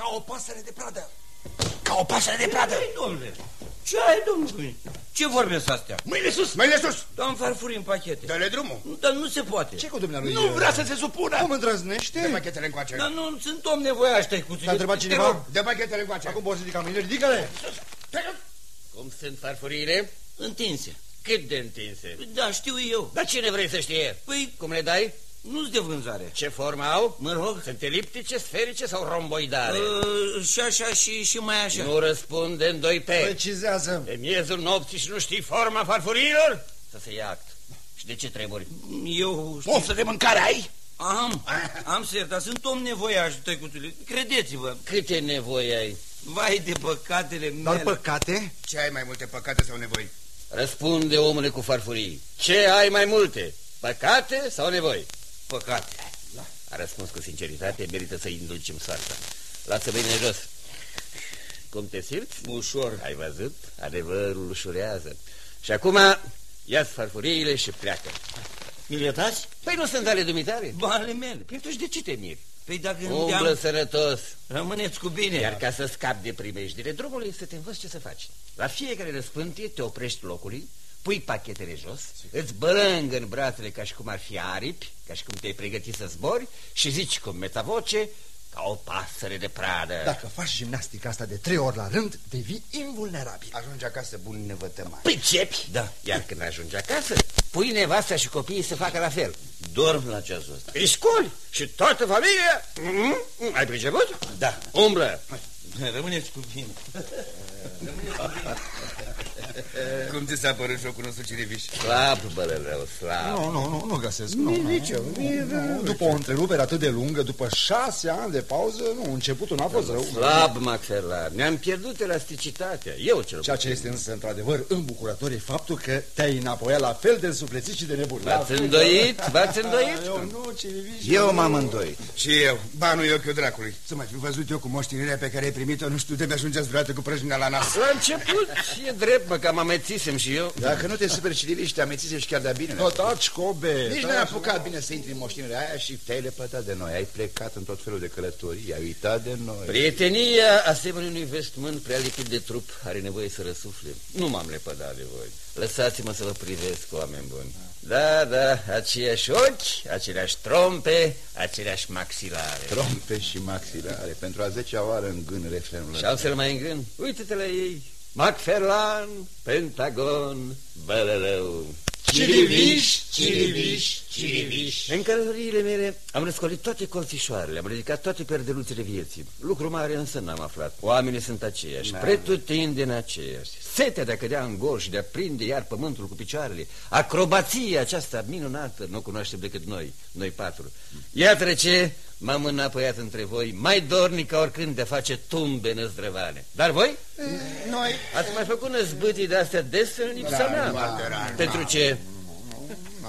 Ca o pasăre de pradă. Ca o pasăre de pradă. Ce domnule? Ce ai, domnule? Ce vorbesc astea? Mâine sus, mâine sus. Am farfurii în pachete. Dă-le drumul. Dar nu se poate. Ce cu dumnealui? Nu vrea să se supună. Cum îndrăznește? Dă pachetele încoace. Dar nu sunt om nevoiași, tăicuțule. Te-a întrebat cineva? Dă pachetele încoace. Acum poți ridica mâinile, ridică-le! Cum sunt farfuriile? Întinse. Cât de întinse? Da, știu eu. Dar cine vrei să știe? Păi, Cum le dai? Nu-s de vânzare. Ce formă au? Mă rog. Sunt eliptice, sferice sau romboidale? Uh, și așa și, și mai așa. Nu răspunde în doi pe. Precizează! De miezul nopții și nu știi forma farfuriilor? Să se ia act. Și de ce treburi? Eu Poftă de mâncare ai? am, am ser, dar sunt om nevoiaș, tăicuțule. Credeți-vă. Câte nevoi ai? Vai de păcatele Dar mele. păcate? Ce ai mai multe păcate sau nevoi? Răspunde omule cu farfurii. Ce ai mai multe? Păcate sau nevoi? Păcate. A răspuns cu sinceritate, merită să-i indulcim soarta. Lasă bine jos. Cum te simți? Ușor. Ai văzut? Adevărul ușurează. Și acum ia-ți farfuriile și pleacă. Mi le dați? Păi nu sunt ale dumitare? Ba, ale mele. Păi atunci de ce te miri? Păi dacă Umblă îmi sănătos. Rămâneți cu bine. Iar ca să scapi de primejdile drumului, să te învăț ce să faci. La fiecare răspântie te oprești locului, pui pachetele jos, îți bălângă în brațele ca și cum ar fi aripi, ca și cum te-ai pregătit să zbori și zici cu metavoce ca o pasăre de pradă. Dacă faci gimnastica asta de trei ori la rând, devii invulnerabil. Ajunge acasă bun nevătămare. Pricepi? Da. Iar când ajungi acasă, pui nevasta și copiii să facă la fel. Dorm la ceasul ăsta. Îi scoli și toată familia. Mm? Ai priceput? Da. Umblă. Rămâneți cu bine. Cum ți s-a părut jocul nostru, Ciriviș? Slab, bălălău, slab. Nu, nu, nu, nu găsesc. Nu, nu, nu. După o întrerupere atât de lungă, după șase ani de pauză, nu, începutul n-a fost rău. Slab, Maxelar. Ne-am pierdut elasticitatea. Eu cel Ceea ce este însă, într-adevăr, îmbucurător e faptul că te-ai înapoiat la fel de însuflețit și de nebun. V-ați îndoit? V-ați îndoit? Eu nu, Ciriviș. Eu m-am îndoit. Și eu. Banul e ochiul dracului. Să mai fi văzut eu cu moștenirea pe care ai primit-o, nu știu de mi-ajungeți vreodată cu prăjina la nas. La început e drept, mă, că am amețisem și eu. Dacă nu te superi Ciriviș, te amețise și chiar de-a bine. Nu, taci, Cobe. Nici taci. n-ai apucat bine să intri în moștenirea aia și te-ai lepădat de noi. Ai plecat în tot felul de călătorii, ai uitat de noi. Prietenia, asemenea unui vestmânt prea lipit de trup, are nevoie să răsufle. Nu m-am lepădat de voi. Lăsați-mă să vă privesc, oameni buni. Da, da, aceiași ochi, aceleași trompe, aceleași maxilare. Trompe și maxilare, pentru a zecea oară în gân refrenul Și altfel mai îngân, uite-te la ei. Macferlan, Pentagon, Bălălău. Ciriviș, ciriviș, ciriviș. În călătoriile mele am răscolit toate colțișoarele, am ridicat toate perdeluțele vieții. Lucru mare însă n-am aflat. Oamenii sunt aceiași, pretutindeni aceiași. Setea de a cădea în gol și de a prinde iar pământul cu picioarele. Acrobația aceasta minunată nu o cunoaștem decât noi, noi patru. Iată ce m-am înapoiat între voi, mai dornic ca oricând de a face tumbe năzdrăvane. Dar voi? Noi... Ați mai făcut năzbâtii de astea des în lipsa Da, mea? foarte rar, Pentru ce?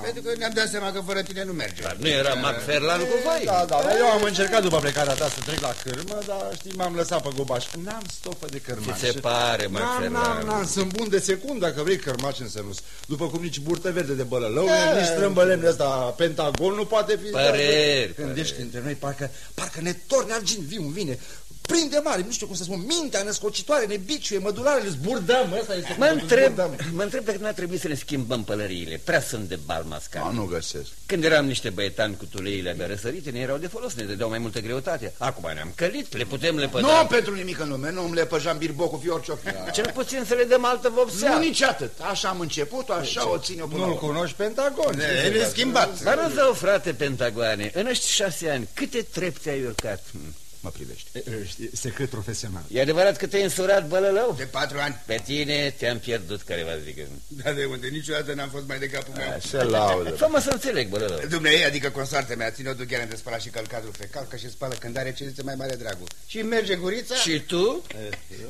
Pentru că ne-am dat seama că fără tine nu merge. Dar nu era Macferlan cu voi? Da, da, dar eu am încercat după plecarea ta să trec la cârmă, dar știi, m-am lăsat pe gobaș. N-am stofă de cărmaș. Ți se pare, N-am, n-am, Macferlan? n-am, sunt bun de secundă dacă vrei cărmaș în sănus. După cum nici burtă verde de bălălău, nici strâmbălemne ăsta, pentagon nu poate fi... Păreri, Când ești între noi, parcă, parcă ne torne argint viu în vine. Prinde mare, nu știu cum să spun, mintea născocitoare, ne biciuie, mădularele, zburdăm, ăsta este Mă cuvântul, întreb, zburdăm. mă întreb dacă n-ar trebui să ne schimbăm pălăriile. Prea sunt de bal mascat. Da, nu găsesc. Când eram niște băietani cu tuleile abia răsărite, ne erau de folos, ne dădeau mai multă greutate. Acum ne-am călit, le putem lepăda. Nu pentru nimic în lume, nu îmi lepăjam birbo cu fior Cel puțin să le dăm altă Nu vopsea. nici atât. Așa am început, așa o țin eu până la Nu-l urmă. cunoști Pentagon. E, ne schimbat. Dar răzău, frate Pentagoane, în ăști șase ani, câte trepte ai urcat? Hm, Mă privești. E, e, știi, Secret profesional. E adevărat că te-ai însurat bălălău? De patru ani. Pe tine te-am pierdut careva zică. Da, de unde? Niciodată n-am fost mai de capul meu. Se laudă. Fă-mă să înțeleg, bălălău. Dumnezeu, adică consoartea mea, ține-o chiar de spălat și călcatul fecal, că și spală când are ce zice mai mare dragul. Și merge gurița. Și tu?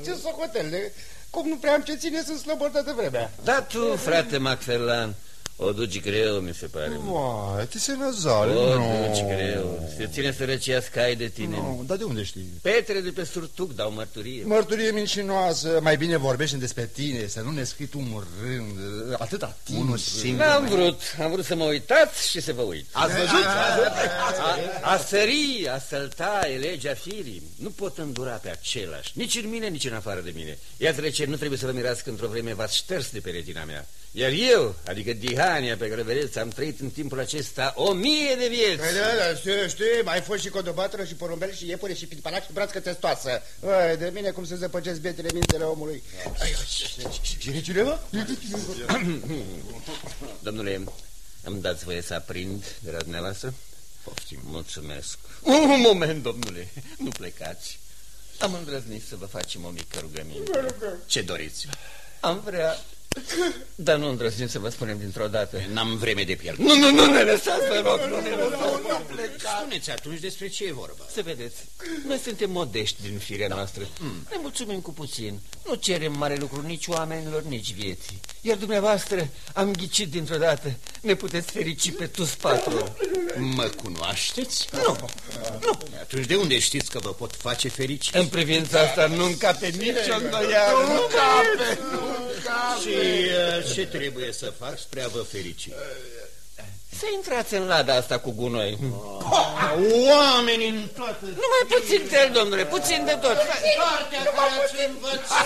Ce socotele? Cum nu prea am ce ține, sunt slobodă de vremea. Da, tu, frate Macferlan, O duci greu, mi se pare. Vai, ti sei nazale, O no. duci greu. Se ține sărăcia scai de tine. No, dar de unde știi? Petre de pe surtuc dau mărturie. Mărturie mincinoasă, mai bine vorbești despre tine, să nu ne scriți tu un rând, atâta timp. Unul singur. N-am vrut, am vrut să mă uitați și să vă uit. Ați văzut? A, a sări, a sălta e legea firii. Nu pot îndura pe același, nici în mine, nici în afară de mine. Iată de ce nu trebuie să vă mirați că într-o vreme v-ați șters de pe retina mea. Iar eu, adică Dihania pe care o vedeți, am trăit în timpul acesta o mie de vieți. Păi da, da, știu, știu, mai fost și codobatră și porumbel și iepure și pitpanac și brațcă testoasă. Ai, de mine cum să zăpăcesc bietele mințele omului. Și cineva? Domnule, îmi dați voie să aprind de la dumneavoastră? Poftim. Mulțumesc. Un moment, domnule, nu plecați. Am îndrăznit să vă facem o mică rugăminte. Ce doriți? Am vrea... Dar nu îndrăznim să vă spunem dintr-o dată. N-am vreme de pierdut. Nu, nu, nu ne lăsați, vă rog, nu ne lăsați. Spuneți atunci despre ce e vorba. Să vedeți, noi suntem modești din firea noastră. Ne mulțumim cu puțin. Nu cerem mare lucru nici oamenilor, nici vieții. Iar dumneavoastră am ghicit dintr-o dată. Ne puteți ferici pe toți patru. Mă cunoașteți? Nu. Nu. Atunci de unde știți că vă pot face fericit? În privința asta nu încape nicio îndoială. Nu Cape, Și uh, ce trebuie să fac spre a vă ferici? Să intrați în lada asta cu gunoi. Oameni în toată Numai puțin de el, domnule, puțin de tot. partea care ați învățat.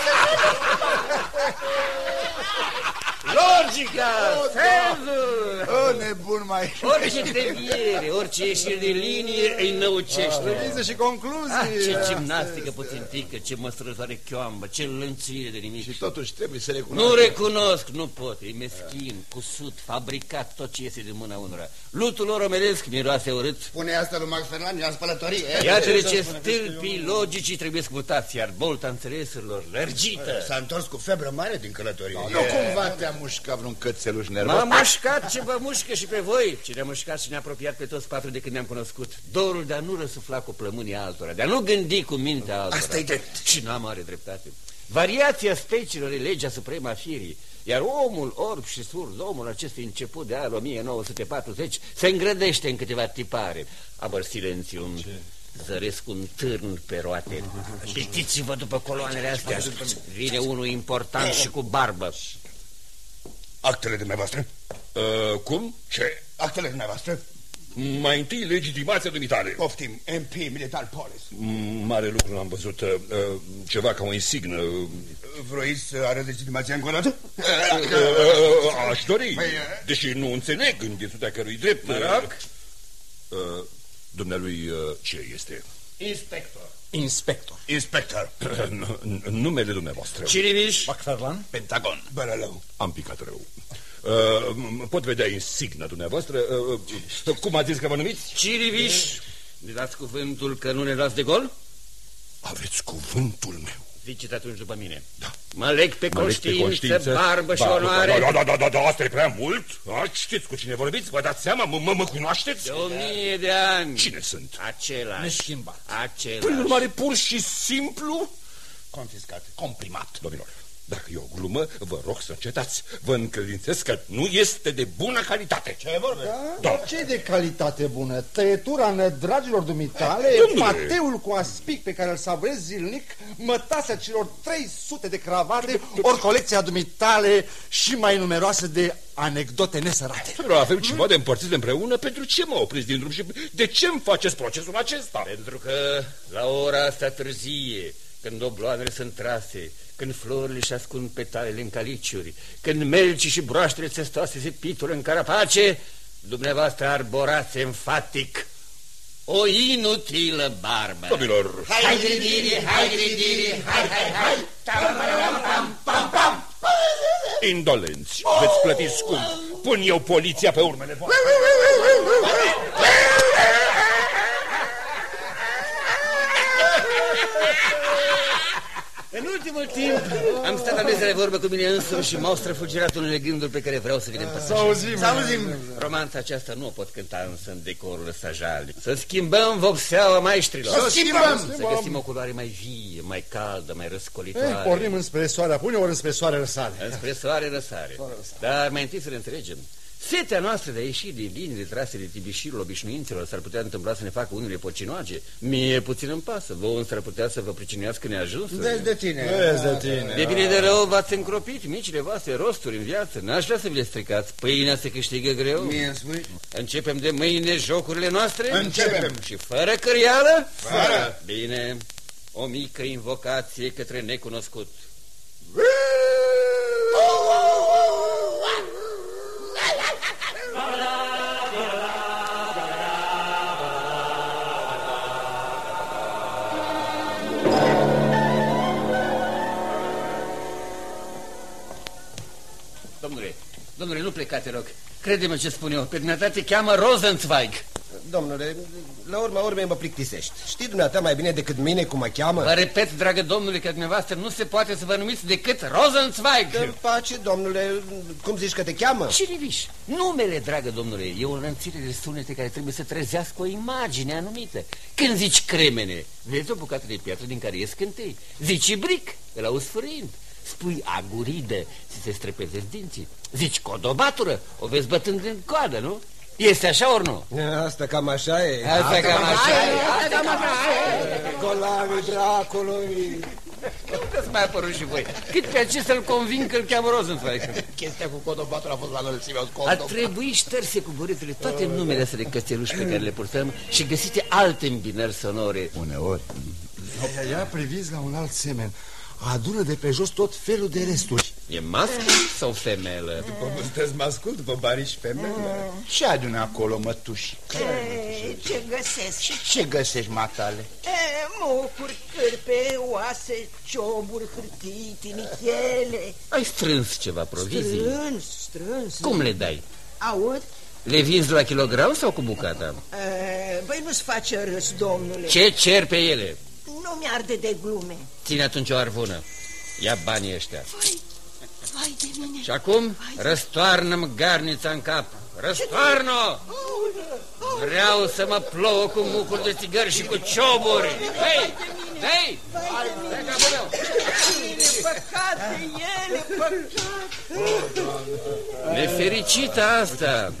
Logica, sensul. O, nebun mai... Orice deviere, orice ieșire de linie îi năucește. Premize și concluzii. Ah, ce gimnastică puțintică, ce măsărătoare chioambă, ce lănțuire de nimic. Și totuși trebuie să recunoști. Nu recunosc, nu pot, e meschin, cusut, fabricat, tot ce iese din mâna unora. Lutul lor omenesc miroase urât. Spune asta lui Max Fernand la spălătorie. Iată de ce stâlpii logicii trebuie scutați, iar bolta înțelesurilor lărgită. S-a întors cu febră mare din călătorie. Nu cumva te-a mușcat vreun cățeluș nervos? M-a mușcat ce vă mușcă și pe voi Ce ne-a mușcat și ne-a apropiat pe toți patru de când ne-am cunoscut Dorul de a nu răsufla cu plămânii altora De a nu gândi cu mintea altora Asta-i drept. Și n-am mare dreptate Variația speciilor e legea suprema firii iar omul orb și surd, omul acestui început de al 1940, se îngrădește în câteva tipare. Abăr silențium, zăresc un târn pe roate. Pitiți-vă după coloanele astea. Vine unul important și cu barbă. Actele dumneavoastră? Uh, cum? Ce? Actele dumneavoastră? Mai întâi legitimația dumitale. Poftim, MP Militar Police. Mm, Mare lucru n-am văzut. Uh, ceva ca o insignă. Uh, Vroiți să arăt legitimația încă o dată? uh, aș dori, Păi, deși nu înțeleg în virtutea cărui drept. Mă rog. Uh, dumnealui uh, ce este? Inspector. Inspector. Inspector. N- Numele dumneavoastră. Ciriviș. Macfarlan? Pentagon. Bărălău. Am picat rău. Uh, m- pot vedea insigna dumneavoastră? Uh, uh, cum ați zis că vă numiți? Ciriviș. Ne dați cuvântul că nu ne luați de gol? Aveți cuvântul meu. Ziceți atunci după mine. Da. Mă leg pe Mă leg pe conștiință, conștiință. barbă și Da, onoare. Da, da, da, da, da, da, asta e prea mult. Da, știți cu cine vorbiți? Vă dați seama? Mă, mă, mă cunoașteți? De o mie de ani. Cine sunt? Același. Neschimbat. Același. Prin urmare, pur și simplu... Confiscat. Comprimat. Domnilor, dacă e o glumă, vă rog să încetați. Vă încredințez că nu este de bună calitate. Ce vorbe? Da. ce de calitate bună? Tăietura nădragilor dumitale, Domnule! pateul cu aspic pe care îl savrezi zilnic, mătasea celor 300 de cravate, ori colecția dumitale și mai numeroase de anecdote nesărate. Dar avem ceva de împărțit împreună. Pentru ce mă opriți din drum și de ce îmi faceți procesul acesta? Pentru că la ora asta târzie, când obloanele sunt trase, când florile și ascund petalele în caliciuri, când melcii și broaștele țestoase se pitură în carapace, dumneavoastră arborați enfatic o inutilă barbă. Domnilor, Hai, gridiri, hai, gridiri, hai, hai, hai, tam, pam, pam, pam, pam. indolenți, veți plăti scump. Pun eu poliția pe urmele voastre. Ultimul timp am stat la mesa de vorbă cu mine însumi și m-au străfugirat unele gânduri pe care vreau să vi le împărtășesc. auzim. Să auzim. Romanța aceasta nu o pot cânta însă în decorul sajal. Să schimbăm vopseaua maestrilor. Să schimbăm. Să găsim o culoare mai vie, mai caldă, mai Ei, răscolitoare. pornim înspre soarea pune ori înspre soare răsare. Înspre soare răsare. Dar mai întâi să ne înțelegem. Setea noastră de a ieși din liniile trase de tibișirul obișnuințelor s-ar putea întâmpla să ne facă unele pocinoage. Mie puțin îmi pasă, vouă s-ar putea să vă pricinuiască neajunsuri. Vezi de tine. Vezi de tine. De bine de rău v-ați încropit micile voastre rosturi în viață. N-aș vrea să vi le stricați. Pâinea se câștigă greu. Mie îmi spui? Începem de mâine jocurile noastre? Începem. Și fără cărială? Fără. Bine. O mică invocație către necunoscut. Domnule, domnule, nu plecați, te rog. Crede-mă ce spun eu. Pe dumneata te cheamă Rosenzweig. Domnule, la urma urmei mă plictisești. Știi dumneata mai bine decât mine cum mă cheamă? Vă repet, dragă domnule, că dumneavoastră nu se poate să vă numiți decât Rosenzweig. Dă-mi pace, domnule, cum zici că te cheamă? Ciriviș, numele, dragă domnule, e o înălțire de sunete care trebuie să trezească o imagine anumită. Când zici cremene, vezi o bucată de piatră din care ies cântei. Zici bric, îl auzi sfârâind. Spui aguridă, ți se strepezesc dinții. Zici codobatură, o vezi bătând în coadă, nu? Este așa ori nu? Asta cam așa e. Asta cam așa e, asta cam așa e. Golanii dracului. Unde să mai apărut și voi? Cât pe acesta îl convin că îl cheamă Rosenzweig. Chestia cu codobatul a fost la înălțimea Ar scondom. trebui șterse cu buretele toate numele astea de cățeluși pe care le purtăm și găsite alte îmbinări sonore. Uneori. Ia, ia priviți la un alt semen. Adună de pe jos tot felul de resturi. E mască sau femelă? Sunteți mascul după bariș și femele? Ce adună acolo, mătuși? E, ce găsesc? Și ce găsești, matale? E, mocuri, cârpe, oase, cioburi, hârtii, tinichele. Ai strâns ceva provizii? Strâns, strâns. Cum le dai? Aud? Le vinzi la kilogram sau cu bucata? E, Băi, nu-ți face râs, domnule. Ce cer pe ele? Nu mi-arde de glume. Ține atunci o arvună. Ia banii ăștia. Vai, vai de mine. Și acum răstoarnă-mi garnița în cap. Răstoarnă! Vreau să mă plouă cu mucuri de țigări și cu cioburi. Hei! Hei! Hai capul meu! E păcat de ele, păcat. Nefericită asta!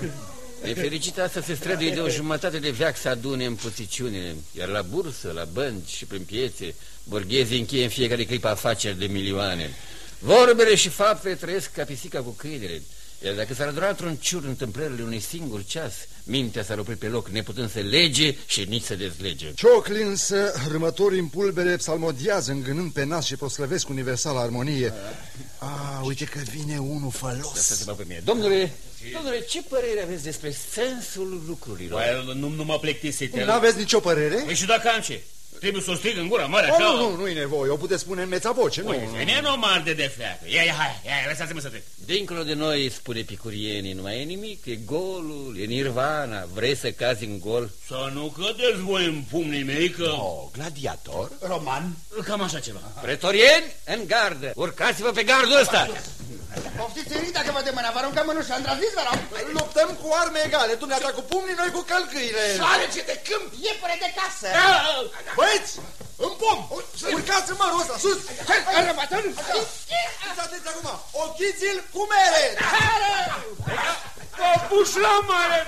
Nefericită asta se străduie de o jumătate de veac să adune în puțiciunile, iar la bursă, la bănci și prin piețe, borghezii încheie în fiecare clipă afaceri de milioane. Vorbele și faptele trăiesc ca pisica cu câinele, iar dacă s-ar aduna într-un ciur întâmplările unui singur ceas, mintea s-ar opri pe loc, neputând să lege și nici să dezlege. Ciocli însă, rămătorii în pulbere psalmodiază îngânând pe nas și proslăvesc universala armonie. A, uite că vine unul Asta fălos. se bă pe mine. Domnule, domnule, ce părere aveți despre sensul lucrurilor? Băi, nu, nu mă plictisite. Nu aveți nicio părere? Păi și dacă am ce? Trebuie să o strig în gura mare, Oh, așa? nu, nu, nu e nevoie, o puteți spune în meța voce, nu. Uite, mie nu mă arde de fleacă. Ia, ia, hai, ia, lăsați-mă să trec. Dincolo de noi, spune picurienii, nu mai e nimic, e golul, e nirvana, vrei să cazi în gol? Să nu cădeți voi în pumnii mei, că... Oh, gladiator? Roman? Cam așa ceva. Pretorieni, în gardă, urcați-vă pe gardul ăsta! Poftiți ei, dacă vă de mâna, vă aruncăm mânușa, îndrăzniți, vă rog. Luptăm cu arme egale, dumneata cu pumnii, noi cu călcâile. Soarece de câmp, iepure de casă. Băieți, în pom, urcați în mărul ăsta, sus. Răbătăn? Fiți atenți acum, ochiți-l cu mere. Puș la mare!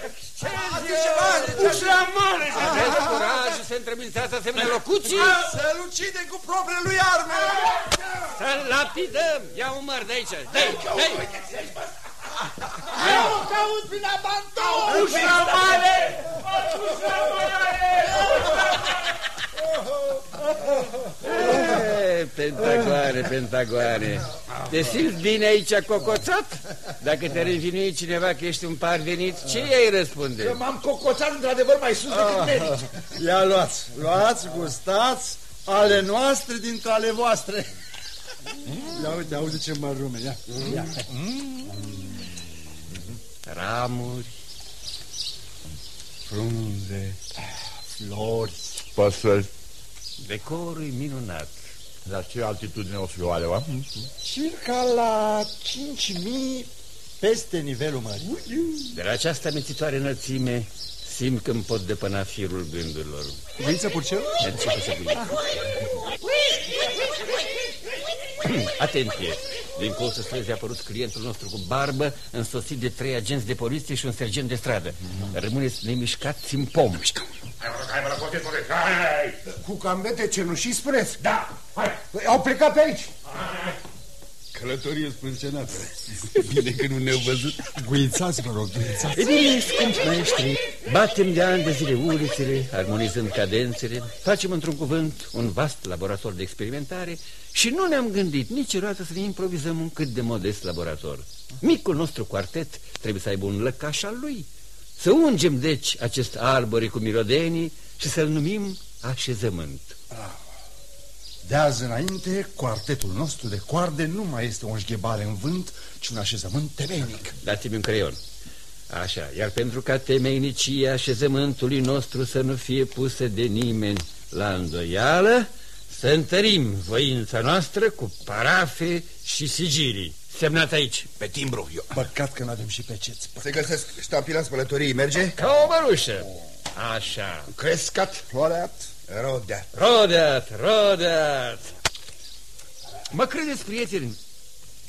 Ați ceva, Puș la mare! Aveți curaj să întrebințați asemenea locuții? Să-l ucidem cu propriile lui arme. Să-l lapidăm! Ia un măr de aici! Dă-i, dă-i! Eu caut prin abandon. Puș la mare! Puș la mare! E, Pentagoane, pentagoane. Te simți bine aici cocoțat? Dacă te-ar învinui cineva că ești un parvenit, ce i-ai răspunde? M-am cocoțat într-adevăr mai sus decât merit. Ia luați, luați, gustați ale noastre dintre ale voastre. Ia uite, auzi ce mărume, ia. ia. Ramuri, Frunze, flori. Păsări. Decorul e minunat. La ce altitudine o fi oare, va? Circa la 5.000 peste nivelul mării. De la această amețitoare înălțime, simt că îmi pot depăna firul gândurilor. Cuvință purcel? Începe să buie. Atenție! Din colțul străzii a apărut clientul nostru cu barbă, însoțit de trei agenți de poliție și un sergent de stradă. Rămâneți nemișcați în pom. Hai, mă, hai, mă, la cote, cote. Hai, hai. Cu cambete cenușii spuneți? Da, hai. Au plecat pe aici. Călătorie sprâncenată. Bine că nu ne-au văzut. Guițați, vă rog, guițați. E bine, scumpi maestri, batem de ani de zile ulițele, armonizând cadențele, facem într-un cuvânt un vast laborator de experimentare și nu ne-am gândit niciodată să ne improvizăm un cât de modest laborator. Micul nostru quartet trebuie să aibă un lăcaș al lui. Să ungem, deci, acest arbore cu mirodenii și să-l numim așezământ. De azi înainte, quartetul nostru de coarde nu mai este o înșghebare în vânt, ci un așezământ temeinic. Dați-mi un creion. Așa, iar pentru ca temeinicia așezământului nostru să nu fie pusă de nimeni la îndoială, să întărim voința noastră cu parafe și sigilii. Semnat aici. Pe timbru, eu. Păcat că nu avem și peceți. Se găsesc ștampila spălătoriei, merge? Ca o mărușă. Așa. Crescat, floreat, rodeat. Rodeat, rodeat. Mă credeți, prieteni,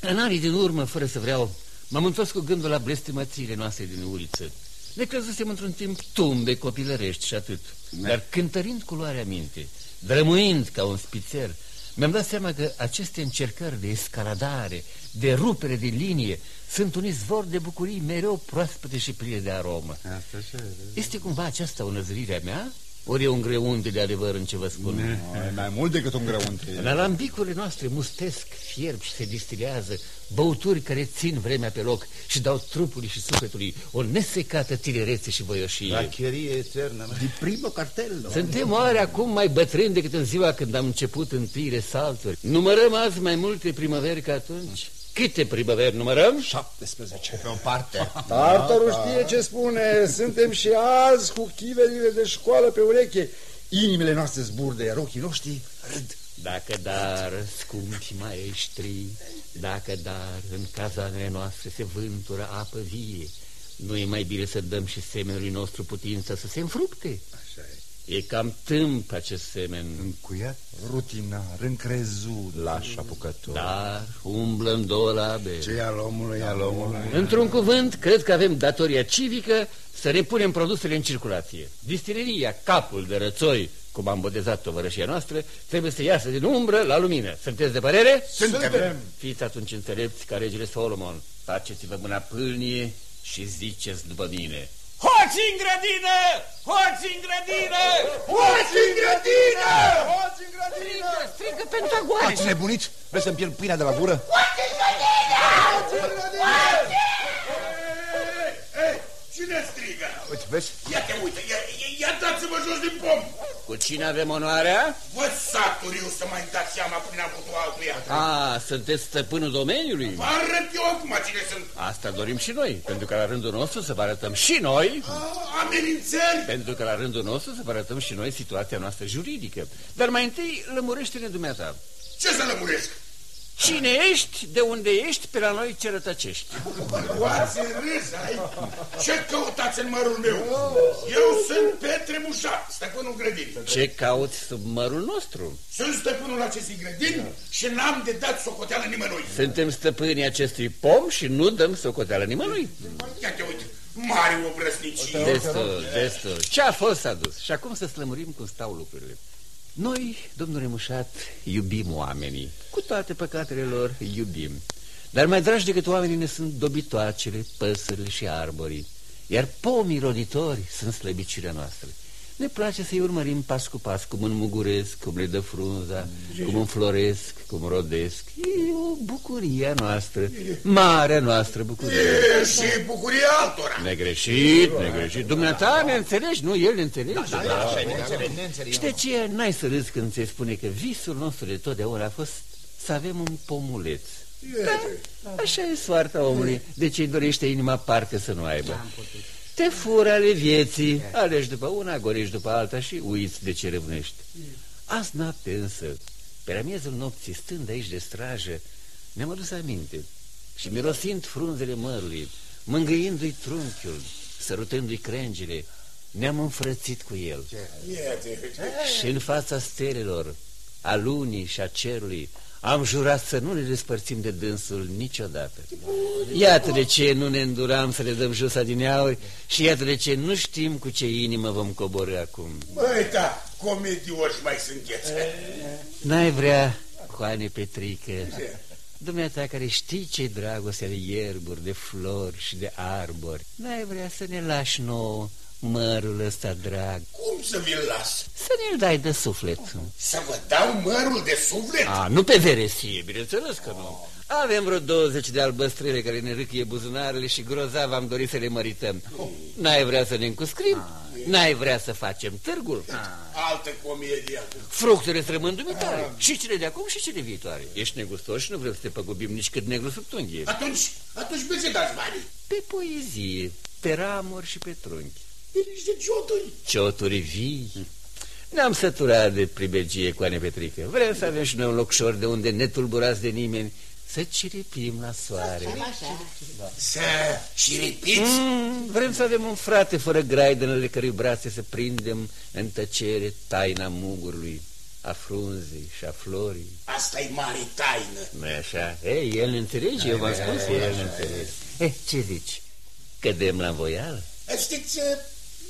în anii din urmă, fără să vreau, m-am întors cu gândul la blestemățiile noastre din uliță. Ne crezusem într-un timp tumbe copilărești și atât. Dar cântărind culoarea minte, drămuind ca un spițer, mi-am dat seama că aceste încercări de escaladare, de rupere de linie, sunt un izvor de bucurii mereu proaspete și pline de aromă. Asta așa, Este cumva aceasta o năzrire a mea? Ori e un greunte de adevăr în ce vă spun? E mai mult decât un grăunt. În alambicurile noastre mustesc, fierb și se distilează băuturi care țin vremea pe loc și dau trupului și sufletului o nesecată tinerețe și voioșie. Racherie eternă. Di primo cartello. Suntem oare acum mai bătrâni decât în ziua când am început întâire salturi? Numărăm azi mai multe primăveri ca atunci? Câte primăveri numărăm? 17. Pe o parte. Tartarul știe ce spune. Suntem și azi cu chiverile de școală pe ureche. Inimile noastre zburde, ochii noștri râd. Dacă dar, scumpi maestri, dacă dar în cazanele noastre se vântură apă vie, nu e mai bine să dăm și semenului nostru putința să se înfrupte? Așa e. E cam tâmp acest semen, Încuiat? Rutinar, încrezut. Laș apucător. dar umblă în două labe. Ce e al omului, e al omului. Într-un cuvânt, cred că avem datoria civică să repunem produsele în circulație. Distileria Capul de Rățoi, cum am botezat tovărășia noastră, trebuie să iasă din umbră la lumină. Sunteți de părere? Suntem. Fiți atunci înțelepți ca regele Solomon. Faceți-vă mâna pâlnie și ziceți după mine. Hoți în grădină! Hoți în grădină! Hoți în grădină! Hoți în grădină! Strigă pentru agoare. Ați nebunit? Vreți să-mi pierd pâinea de la gură? Cine strigă? Uite, vezi? Ia te uite, ia, ia, ia dați-vă jos din pom! Cu cine avem onoarea? Vă saturiu să mai dați seama prin avutul altuia. A, sunteți stăpânul domeniului? Vă arăt eu acum cine sunt. Asta dorim și noi, pentru că la rândul nostru să vă arătăm și noi A, amenințări? Pentru că la rândul nostru să vă arătăm și noi situația noastră juridică. Dar mai întâi lămurește-ne dumneata. Ce să lămuresc? Cine ești, de unde ești, pe la noi ce rătăcești. Luați în râs, ai? Ce căutați în mărul meu? Eu sunt Petre Mușat, stăpânul grădinii. Ce cauți sub mărul nostru? Sunt stăpânul acestei grădini și n-am de dat socoteală nimănui. Suntem stăpânii acestui pom și nu dăm socoteală nimănui. Ia te uite, mari obrăsnicii. Destul, destul. Ce a fost s-a dus. Și acum să slămurim cum stau lucrurile. Noi, domnule Mușat, iubim oamenii. Cu toate păcatele lor, iubim. Dar mai dragi decât oamenii ne sunt dobitoacele, păsările și arborii. Iar pomii roditori sunt slăbiciunea noastră. Ne place să-i urmărim pas cu pas, cum înmuguresc, cum le dă frunza, cum înfloresc, cum rodesc. E o bucurie a noastră, marea noastră bucurie. E și bucuria altora. Negreșit, negreșit. Dumneata ne înțelegi, nu? El ne înțelege. Da, da, așa, ne înțeleg, ne înțeleg. Și de ce n-ai să râzi când ți spune că visul nostru de totdeauna a fost să avem un pomuleț? Da, așa e soarta omului. De ce dorește inima parcă să nu aibă? Te fură ale vieții, alegi după una, gorești după alta și uiți de ce râvnești. Azi noapte însă, pe la miezul nopții, stând aici de strajă, mi-am adus aminte și mirosind frunzele mărului, mângâindu-i trunchiul, sărutându-i crengile, ne-am înfrățit cu el. Și în fața stelelor, a lunii și a cerului, Am jurat să nu ne despărțim de dânsul niciodată. Iată de ce nu ne înduram să le dăm jos adineauri și iată de ce nu știm cu ce inimă vom coborâ acum. Băi, da, comedioși mai sunteți. N-ai vrea, Coane Petrică, dumneata care știi ce dragostea de ierburi, de flori și de arbori, n-ai vrea să ne lași nouă mărul ăsta drag, Cum să vi-l las? să ne-l dai de suflet. Să vă dau mărul de suflet? A, nu pe veresie, bineînțeles că nu. Avem vreo 20 de albăstrele care ne râcâie buzunarele și grozav am dorit să le mărităm. N-ai vrea să ne încuscrim? N-ai vrea să facem târgul? Altă comedie. Fructele să rămân dumitare. Și cele de acum și cele viitoare. Ești negustor și nu vrem să te păgubim nici cât negru sub tunghie. Atunci, atunci pe ce dați banii? Pe poezie, pe ramuri și pe trunchi. Pe niște cioturi. Cioturi vii. Ne-am săturat de pribegie cu Ane Petrică. Vrem să avem și noi un locșor de unde netulburați de nimeni să ciripim la soare. Să șiripiți? Mm, vrem să avem un frate fără graidenele cărui brațe să prindem în tăcere taina mugurului, a frunzei și a florii. asta e mare taină. nu așa? Ei, el ne înțelege, eu v-am spus, el ne înțelege. Eh, ce zici? Cădem la voială? Știți,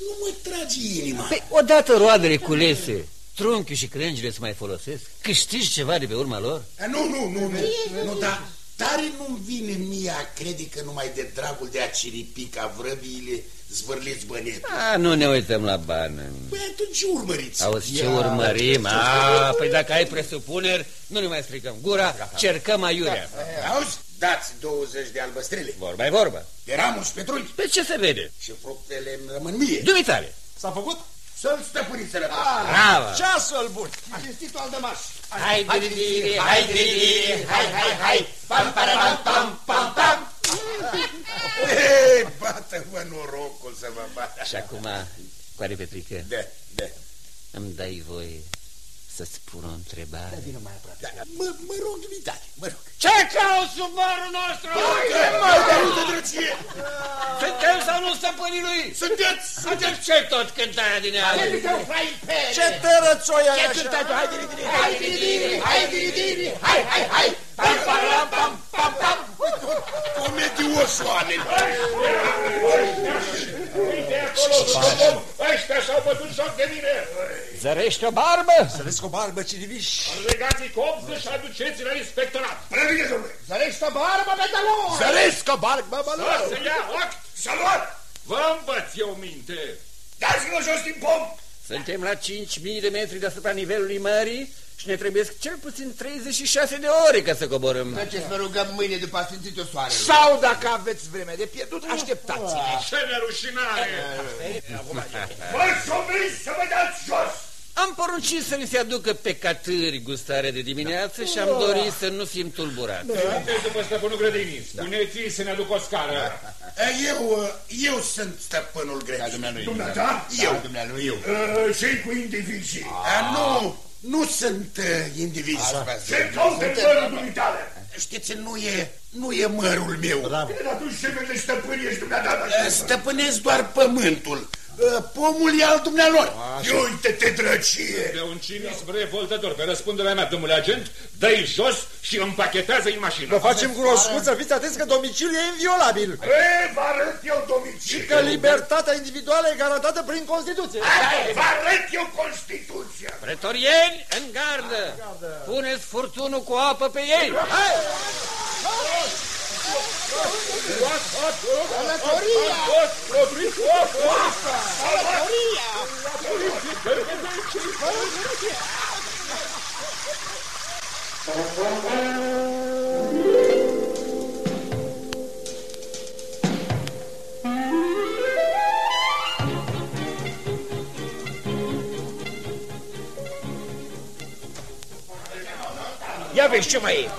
nu mă trage inima. Păi, odată roadele culese, trunchiul și crengile se mai folosesc? Câștigi ceva de pe urma lor? A, Nu, nu, nu, nu, nu, dar tare nu-mi vine mie a crede că numai de dragul de a ciripi ca vrăbiile zvârliți bănetul. A, nu ne uităm la bani. Păi atunci urmăriți. Auzi ce urmărim? A, păi dacă ai presupuneri, nu ne mai stricăm gura, cercăm aiurea. Auzi? Dați 20 de albăstrele. Vorba e vorba. De ramuri și pe trunchi. Pe ce se vede? Și fructele îmi rămân mie. Dumitare! S-a făcut? Să-l stăpâniți sănătos. Bravo! Ceasul bun! Cinstitul Aldămaș. Hai, diri, hai, diri, hai, hai, hai, pam, pam, pam, pam, pam. Ei, bată-vă norocul să vă bată. Și acum, Coare Petrică, Da, da. îmi dai voie să-ți pun o întrebare? da. Mă, mă rog, dumitare, mă rog. Ce cauți sub barul nostru? Mai de uite drăcie! Suntem sau nu stăpânii lui? Sunteți, Atunci ce tot cântarea din ea? Ce tărățoi ai Ce așa? cântați hai, diri, diri, hai, diri, diri, hai, diri, diri, hai, hai, hai, pam, pam, pam, pam, pam. Comedioși oameni. Ăștia s-au bătut joc de mine! Zărești o barbă? Să vezi cu o barbă ciriviș. Legați-i copză și aduceți la inspectorat! Prăvine, domnule. Zărești o barbă pe talon! Zăresc o barbă, bă, Să se ia act! S-a luat. Vă învăț eu minte! Dați-vă jos din pom. Suntem la 5.000 de metri deasupra nivelului mării și ne trebuie cel puțin 36 de ore ca să coborâm. Treceți, vă rugăm, mâine după asfințitul soarelui. Sau dacă aveți vreme de pierdut, așteptați-ne. Ce nerușinare! Vă sobriți să vă dați jos. Am poruncit să ni se aducă pe catâri gustarea de dimineață și am dorit să nu fim tulburați. Sunteți după stăpânul grădinii. Spuneți-i să ne aducă o scară. Eu, eu sunt stăpânul Da, grădinii. dumnealui. Dumneata? Eu. Da, dumnealui. Eu. Și cu indivizii. A, nu, nu sunt uh, indivizi. Ce caută mărul dumitale? Știți, nu e, nu e mărul meu. Atunci ce fel de stăpân ești dumneata? Uh, Stăpânesc doar pământul. Uh, Pomul e al dumnealor. Uite-te, drăcie. De un cinism revoltător. Pe răspunderea mea, domnule agent, dă-i jos și împachetează-i în mașină. Vă facem cunoscut să fiți atenți că domiciliul e inviolabil. E, vă arăt eu domiciliu. Că libertatea individuală e garantată prin Constituție. Hai, vă arăt eu Constituția. Pretorieni, în gardă! Puneți furtunul cu apă pe ei! Hai! Ia vezi ce mai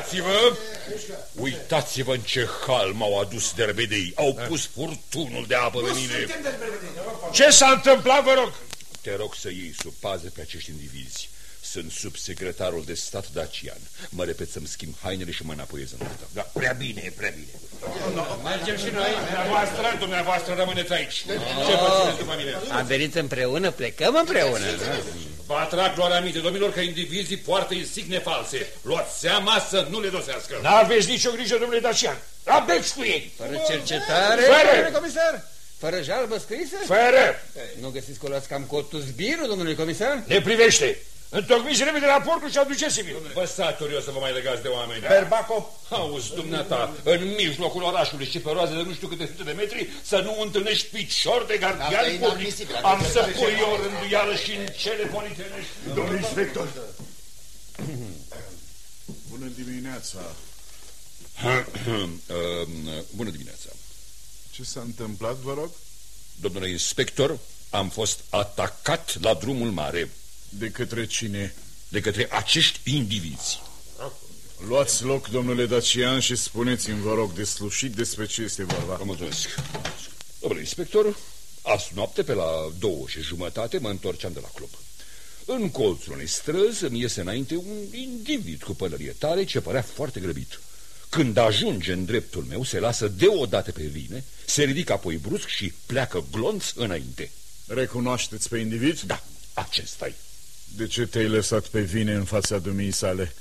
Uitați-vă! Uitați-vă în ce hal m-au adus derbedei. Au pus furtunul de apă pe mine. Ce s-a întâmplat, vă rog? Te rog să iei sub pază pe acești indivizi. Sunt subsecretarul de stat Dacian. Mă repet să-mi schimb hainele și mă înapoiez în notă. Da, prea bine, prea bine. Mergem și noi. Dumneavoastră, dumneavoastră rămâneți aici. Ce faceți după mine? Am venit împreună, plecăm împreună. Vă atrag doar aminte, domnilor, că indivizii poartă insigne false. Luați seama să nu le dosească. N-aveți nicio grijă, domnule Dacian. Aveți cu ei. Fără cercetare, Fără! domnule comisar? Fără jalbă scrisă? Fără. Nu găsiți că o luați cam cotul zbirul, domnule comisar? Ne privește. Întocmiți repede raportul și aduceți-mi. Vă saturi eu să vă mai legați de oameni. Berbacov. Auzi, dumneata, în mijlocul orașului și pe roaze de nu știu câte sute de metri, să nu întâlnești picior de Asta gardian e public. inadmisibil, Am adică să se pui face- eu rânduială și în cele politenești. Domnul inspector. Bună dimineața. Bună dimineața. Ce s-a întâmplat, vă rog? Domnule inspector, am fost atacat la drumul mare De către cine? de către acești indivizi. Luați loc, domnule Dacian, și spuneți-mi, vă rog, deslușit despre ce este vorba. Vă mulțumesc. Domnule inspector, azi noapte pe la două și jumătate mă întorceam de la club. În colțul unei străzi îmi iese înainte un individ cu pălărie tare ce părea foarte grăbit. Când ajunge în dreptul meu, se lasă deodată pe vine, se ridică apoi brusc și pleacă glonț înainte. Recunoașteți pe individ? Da, acesta -i. De ce te-ai lăsat pe vine în fața dumii sale?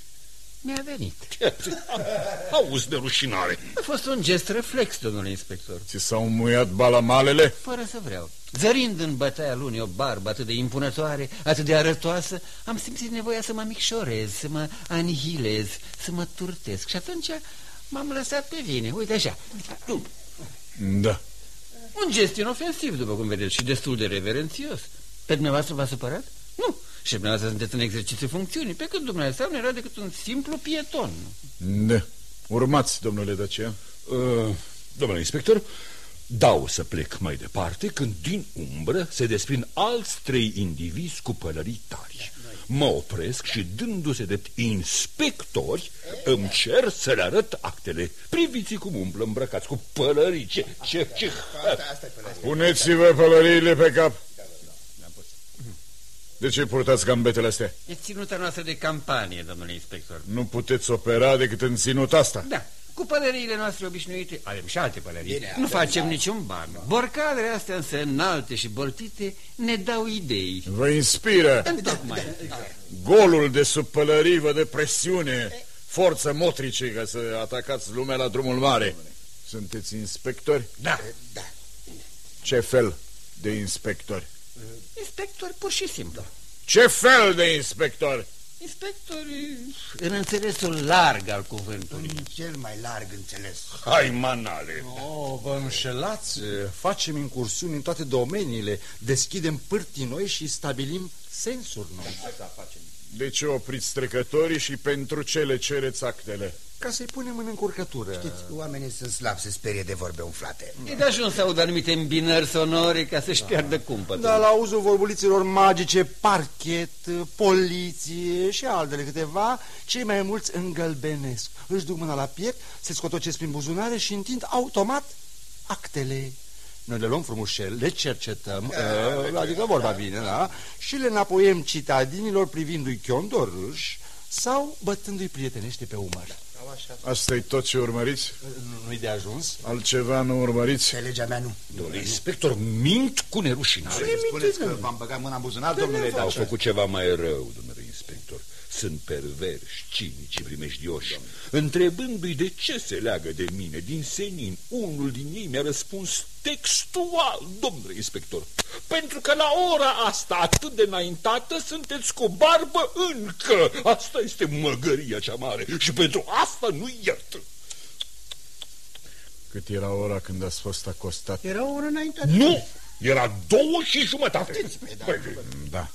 Mi-a venit. Auzi de rușinare. A fost un gest reflex, domnule inspector. Ți s-au muiat balamalele? Fără să vreau. Zărind în bătaia lunii o barbă atât de impunătoare, atât de arătoasă, am simțit nevoia să mă micșorez, să mă anihilez, să mă turtesc. Și atunci m-am lăsat pe vine. Uite așa. Da. Un gest inofensiv, după cum vedeți, și destul de reverențios. Pe dumneavoastră v-a supărat? Nu. Și dumneavoastră sunteți în exercițiu funcțiunii, pe când dumneavoastră nu era decât un simplu pieton. Da. Urmați, domnule Dacian. Uh, domnule inspector, dau să plec mai departe când din umbră se desprind alți trei indivizi cu pălării tari. Mă opresc și dându-se de inspectori îmi cer să le arăt actele. Priviți cum umblă îmbrăcați cu pălării. Ce, ce, ce... Puneți-vă pălăriile pe cap. De ce purtați gambetele astea? E ținuta noastră de campanie, domnule inspector. Nu puteți opera decât în ținut asta. Da, cu pălăriile noastre obișnuite, avem și alte pălării, nu facem niciun ban. Borcadele astea însă înalte și boltite ne dau idei. Vă inspiră Întocmai. golul de sub pălării, vă de presiune, forță motrice ca să atacați lumea la drumul mare. Sunteți inspectori? Da. Da. Ce fel de inspectori? Inspector pur și simplu. Ce fel de inspectori? Inspectori în înțelesul larg al cuvântului. În cel mai larg înțeles. Hai, manale! Oh, vă înșelați, facem incursiuni în toate domeniile, deschidem pârtii noi și stabilim sensuri noi. De ce opriți trecătorii și pentru ce le cereți actele? Ca să-i punem în încurcătură. Știți, oamenii sunt slabi, se sperie de vorbe umflate. E de ajuns să aud anumite îmbinări sonore ca să-și piardă cumpătul. Dar la auzul vorbuliților magice, parchet, poliție și altele câteva, cei mai mulți îngălbenesc. Își duc mâna la piept, se scotocesc prin buzunare și întind automat actele. Noi le luăm frumușel, le cercetăm, uh, adică vorba bine, da? Și le înapoiem citadinilor privindu-i chiondorâși sau bătându-i prietenește pe umăr. asta e tot ce urmăriți? Nu-i de ajuns? Altceva nu urmăriți? Pe legea mea nu. Domnule inspector, mint cu nerușinare. Spuneți că v-am băgat mâna în buzunar, domnule Au Dacian. făcut ceva mai rău, domnule inspector. Sunt perverși, cinici și primejdioși. Întrebându-i de ce se leagă de mine din senin, unul din ei mi-a răspuns textual, domnule inspector. Pentru că la ora asta atât de înaintată sunteți cu barbă încă. Asta este măgăria cea mare și pentru asta nu iert. Cât era ora când ați fost acostat? Era o oră înainte. Nu! Era două și jumătate. Păi, Da,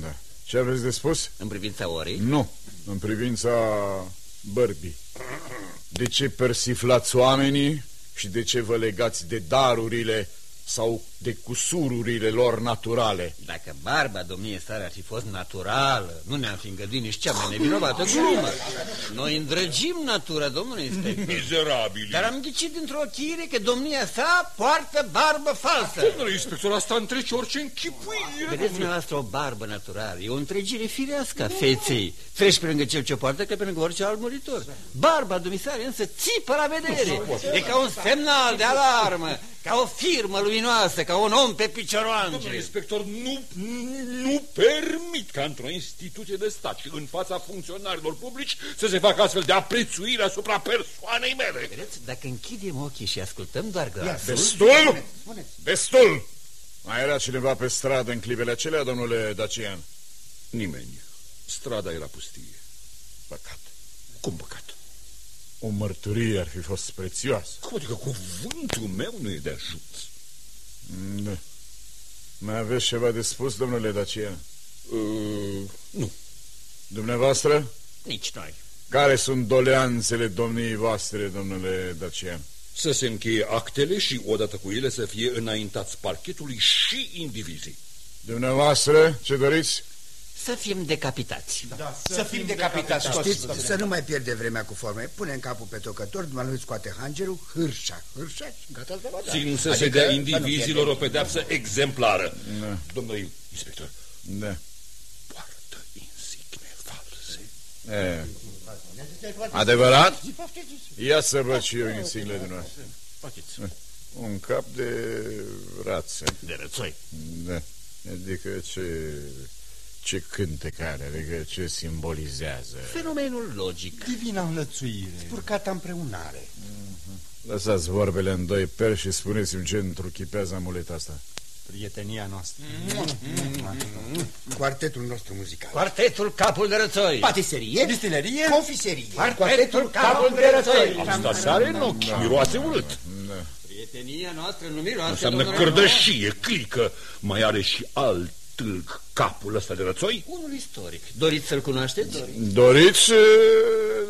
da. Ce aveți de spus? În privința orei? Nu, în privința bărbii. De ce persiflați oamenii și de ce vă legați de darurile sau de cusururile lor naturale. Dacă barba domniei sale ar fi fost naturală, nu ne-am fi îngăduit nici cea mai nevinovată glumă. Noi îndrăgim natura, domnule inspector. Mizerabili. Dar am ghicit dintr-o chire că domnia sa poartă barbă falsă. Domnule inspector, asta întrece orice închipuire. Vedeți dumneavoastră o barbă naturală, e o întregire firească a feței. Treci pe lângă cel ce o poartă ca pe lângă orice alt muritor. Barba dumisare însă țipă la vedere. E ca un semnal de alarmă, ca o firmă luminoasă, ca un om pe Domnule picioroange. inspector, nu, nu permit ca într-o instituție de stat și în fața funcționarilor publici să se facă astfel de aprețuire asupra persoanei mele. Vedeți, dacă închidem ochii și ascultăm doar glasul... Destul! Destul! Mai era cineva pe stradă în clipele acelea, domnule Dacian? Nimeni. Strada era pustie. Păcat. Cum păcat? O mărturie ar fi fost prețioasă. Cum adică cuvântul meu nu e de ajuns? Da. Mai aveți ceva de spus, domnule Dacian? Uh, nu. Dumneavoastră? Nici noi. Care sunt doleanțele domniei voastre, domnule Dacian? Să se încheie actele și odată cu ele să fie înaintați parchetului și indivizii. Dumneavoastră, ce doriți? Să fim decapitați. Da, să fim decapitați toți. Știți, să nu mai pierde vremea cu forme. Punem capul pe tocător, dumnealui scoate hangerul, hârșa, hârșa și gata de la Țin să Adică se dea să nu indivizilor o pierdem. pedeapsă exemplară. Da. Domnule inspector, Da. poartă insigne false. E. Adevărat? Ia să văd și eu insignele dumneavoastră. Un cap de rață. De rățoi. Da. Adică ce... Ce cântecare, adică ce simbolizează. Fenomenul logic. Divina înlățuire. Purcata împreunare. Lăsați vorbele în doi peri și spuneți-mi ce întruchipează amuleta asta. Prietenia noastră. Quartetul nostru muzical. Quartetul Capul de Rățoi. Patiserie, Distilerie? confiserie. Quartetul Capul de Rățoi. Asta sare în ochi, miroase urât. Da. Prietenia noastră nu miroase, Înseamnă domnule cărdășie, clică. Mai are și alt tâlc capul ăsta de rățoi? Unul istoric. Doriți să-l cunoașteți? Doriți,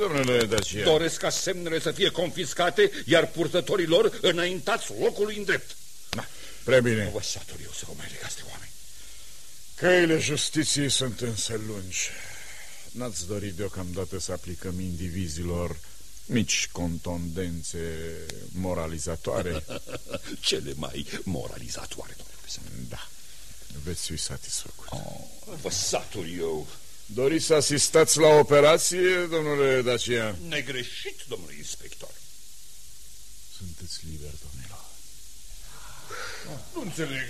domnule Dacia? Doresc ca semnele să fie confiscate, iar purtătorilor înaintați locului în drept. Prea bine. Vă satur eu să vă mai legați de oameni. Căile justiției sunt însă lungi. N-ați dorit deocamdată să aplicăm indivizilor mici contondențe moralizatoare? Cele mai moralizatoare, domnule Pesan. Da. Veți fi satisfăcut. Oh, vă satur eu. Doriți să asistați la operație, domnule Dacia? Negreșit, domnule inspector. Sunteți liber, domnilor. Nu înțeleg.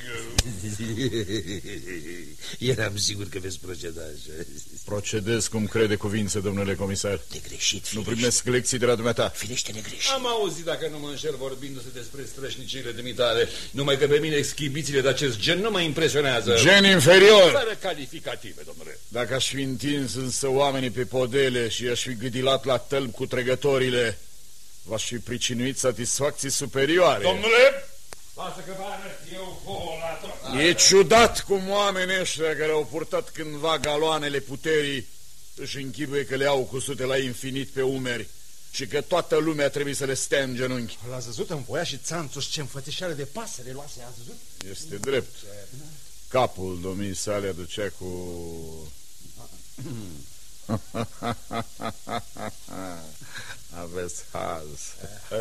Eram sigur că veți proceda așa. Procedez cum crede cuvință, domnule comisar. De greșit, Nu firește. primesc lecții de la dumneata. Firește negreșit. Am auzit, dacă nu mă înșel, vorbindu-se despre strășnicile dumitale. Numai că pe mine exhibițiile de acest gen nu mă impresionează. Gen inferior! Fără calificative, domnule. Dacă aș fi întins însă oamenii pe podele și aș fi gâdilat la tălp cu tregătorile, v-aș fi pricinuit satisfacții superioare. Domnule, lasă că vară, eu vouă la tot. E ciudat cum oamenii ăștia care au purtat cândva galoanele puterii își închipuie că le au cu sute la infinit pe umeri și că toată lumea trebuie să le stea în genunchi. L-a văzut în voia și țanțuș ce înfățișare de pasăre luase, a văzut? Este drept. Capul domnii sale aducea cu... Aveți haz.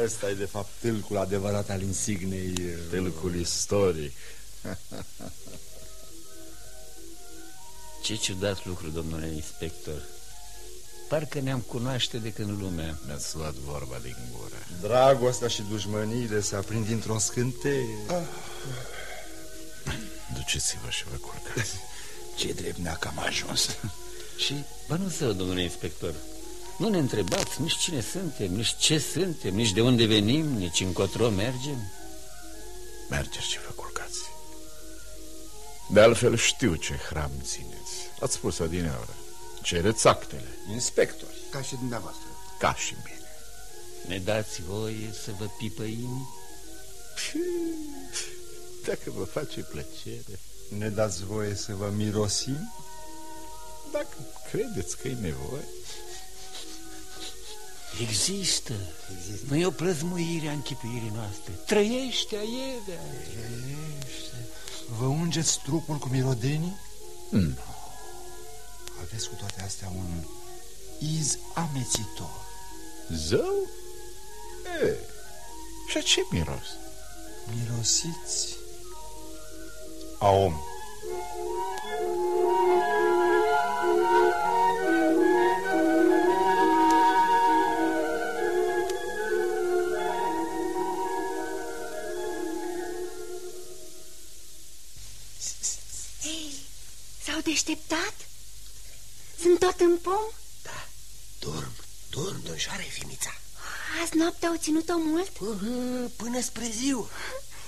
Ăsta e de fapt tâlcul adevărat al insignei... Tâlcul istoric. Ce ciudat lucru, domnule inspector. Parcă ne-am cunoaște de când lumea. Mi-ați luat vorba din gură. Dragostea și dușmăniile se aprind dintr-o scânteie. Duceți-vă și vă culcați. Ce drept ne-a cam ajuns. Și, bă, nu să, domnule inspector, nu ne întrebați nici cine suntem, nici ce suntem, nici de unde venim, nici încotro mergem. Mergeți și vă culcați. De altfel știu ce hram țineți. Ați spus adineaură. Cereți actele, Inspectori. Ca și dumneavoastră. ca și mine. Ne dați voie să vă pipăim? Dacă vă face plăcere, Ne dați voie să vă mirosim? dacă credeți că e nevoie. Există. Nu e o plăzmuire a închipuirii noastre. Trăiește aievea. Trăiește. Vă ungeți trupul cu mirodenii? Nu. Aveți cu toate astea un iz amețitor. Zău? E, și a ce miros? Mirosiți a om. S-au deșteptat? Sunt tot în pom? Dorm, dorm, domnișoare Fimița. Azi noaptea au ținut-o mult? Până, până spre ziua.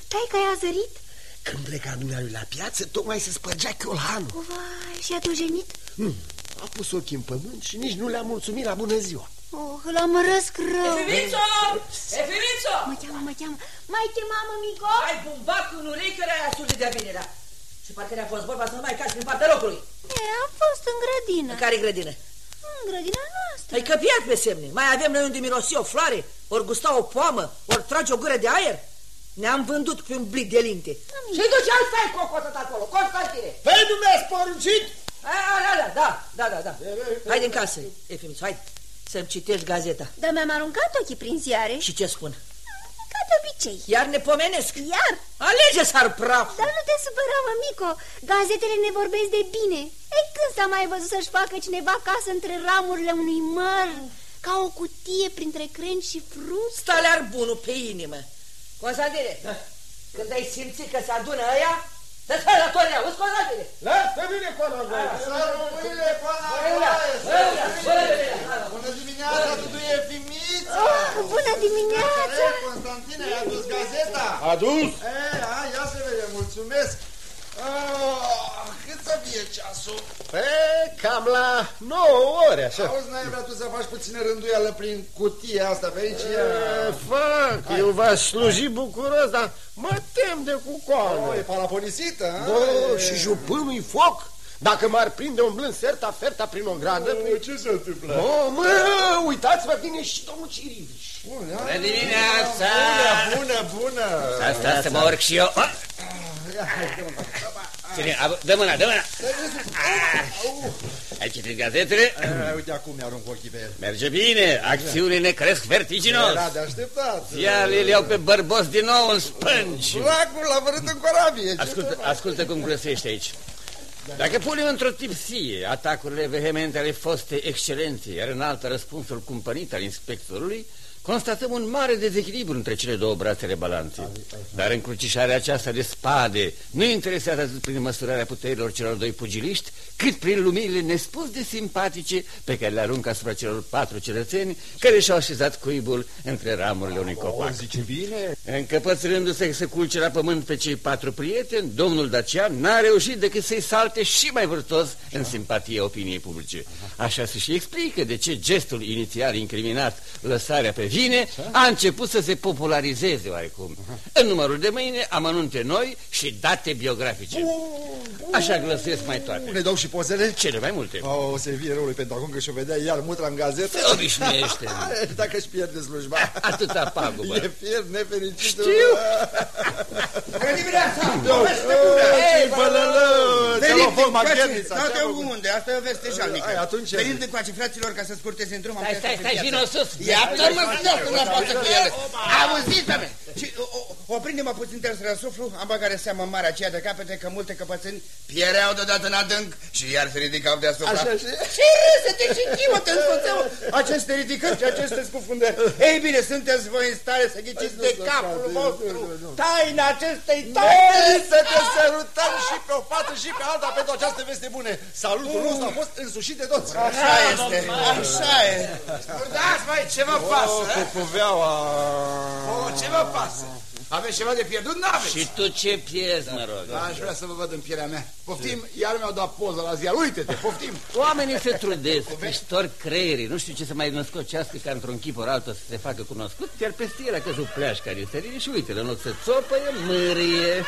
Tai că i-a zărit? Când pleca dumnealui la piață, tocmai se spărgea chiolhanul. Vai, și a dujenit? Hmm. A pus ochii în pământ și nici nu le-a mulțumit la bună ziua. Oh, îl amărăsc rău Efimițo! Efimițo! Mă cheamă, mă cheamă Mai te mamă, mico? Ai bumbac cu un urei care ai surge de-a bine, da. Și parcă ne-a fost vorba să nu mai cași prin partea locului. E, am fost în grădină În care grădină? În grădina noastră Ai căpiat pe semne. Mai avem noi unde mirosi o floare, ori gusta o poamă, ori trage o gură de aer. Ne-am vândut pe un blic de linte. Și duce alt stai cocotat acolo, Constantine. Păi nu mi-ați poruncit? Da, da, da, da, da. Hai din casă, Efimițo, hai să-mi citești gazeta. Dar mi-am aruncat ochii prin ziare Și ce spun? Ca de obicei Iar ne pomenesc. Iar? Alege s-ar praf. Dar nu te supăra, mămico Gazetele ne vorbesc de bine Ei, când s-a mai văzut să-și facă cineva casă între ramurile unui măr Ca o cutie printre crengi și fruți Stalear bunul pe inimă. Constantine, când ai simțit că se adună ăia, să stai la toarea, auzi, Constantine? Lasă bine, Conogoie! Să rămâne, Conogoie! Bună dimineața, Duduie Fimița! oh, Bună dimineața Constantine, ai adus gazeta? Adus? E, a, ia să vedem, mulțumesc! Ah, cât să fie ceasul? Pe, cam la 9 ore, așa. Auzi, n-ai vrea tu să faci puțină rânduială prin cutia asta pe aici? Ia... E, Fac, eu v-aș sluji bucuros, dar mă tem de Oh, cucoană. e paraponisită, a? Bă, și jupânul-i foc. Dacă m-ar prinde umblând serta ferta prin o gradă... Oh, ce se întâmplă? Oh, mă, uitați-vă, vine și domnul Ciriviș. Bună dimineața! Bună, bună! Asta să mă urc și eu. Ah! Ține, ab- dă mâna, dă mâna. Ai citit gazetele? Eh, Uite acum mi-arunc ochii pe el. Merge bine, acțiunile cresc vertiginos. Era de așteptat. Ziarele le iau pe bărbos din nou în spânci. Dracul l-a vărât în corabie. ce Ascultă, să fac? ascultă cum grăsește aici. Dacă punem într-o tipsie atacurile vehemente ale foste excelențe, iar în altă răspunsul cumpănit al inspectorului, constatăm un mare dezechilibru între cele două brațe ale balanței. Dar încrucișarea aceasta de spade nu interesează atât prin măsurarea puterilor celor doi pugiliști, cât prin lumirile nespus de simpatice pe care le aruncă asupra celor patru cetățeni care și-au așezat cuibul între ramurile unui copac. Zice bine? Încăpățându-se să culce la pământ pe cei patru prieteni, domnul Dacian n-a reușit decât să-i salte și mai vârtos în simpatie opiniei publice. Așa se și explică de ce gestul inițial incriminat, lăsarea pe vine, a început să se popularizeze oarecum. În numărul de mâine, amănunte noi și date biografice. Așa glăsesc mai toate. Ne dau și pozele? Cele mai multe. Oh, o să vie răului pentru acum că și-o vedea iar mutra în gazetă. Se obișnuiește. Dacă își pierde slujba. Atâta pagubă. E fier nefericit. Știu. Bună dimineața! Ei, bălălă! Venim Ți-a din luat coace, maghernița, da, ce-a de făcut? unde? Asta e o veste jalnică. Ai, atunci ce Venim zici? din coace, fraților, ca să scurteze în drum. am Stai, plecat stai, pe stai, piață. vino sus. Ia, mă, să la față cu ele. Auziți, doamne? Și o- o- oprindu-mă puțin trebuie să răsuflu, am băgat de seamă marea aceea de capete că multe căpățâni piereau deodată în adânc și iar se ridicau deasupra. Așa, și? Și râsete și chimă-te în scuțeu aceste ridicări și aceste scufundări. Ei bine, sunteți voi în stare să ghiciți de capul vostru taina acestei taine. Ei, să te sărutăm și pe o fată și pe alta pentru această veste bune. Salutul nostru a fost însușit de toți. Așa este, așa e. Dați, mai, ce vă pasă? Cu cuveaua... Oh, ce vă pasă? Aveți ceva de pierdut? N-aveți. Și tu ce pierzi, mă rog? Aș vrea să vă văd în pielea mea. Poftim, iar mi-au dat poză la ziar. Uite-te, poftim. Oamenii se trudesc, își torc creierii, nu știu ce să mai născocească ca într-un chip ori altul să se facă cunoscut, iar peste el a căzut pleașca din sărire și uite, în loc să țopăie, mârie.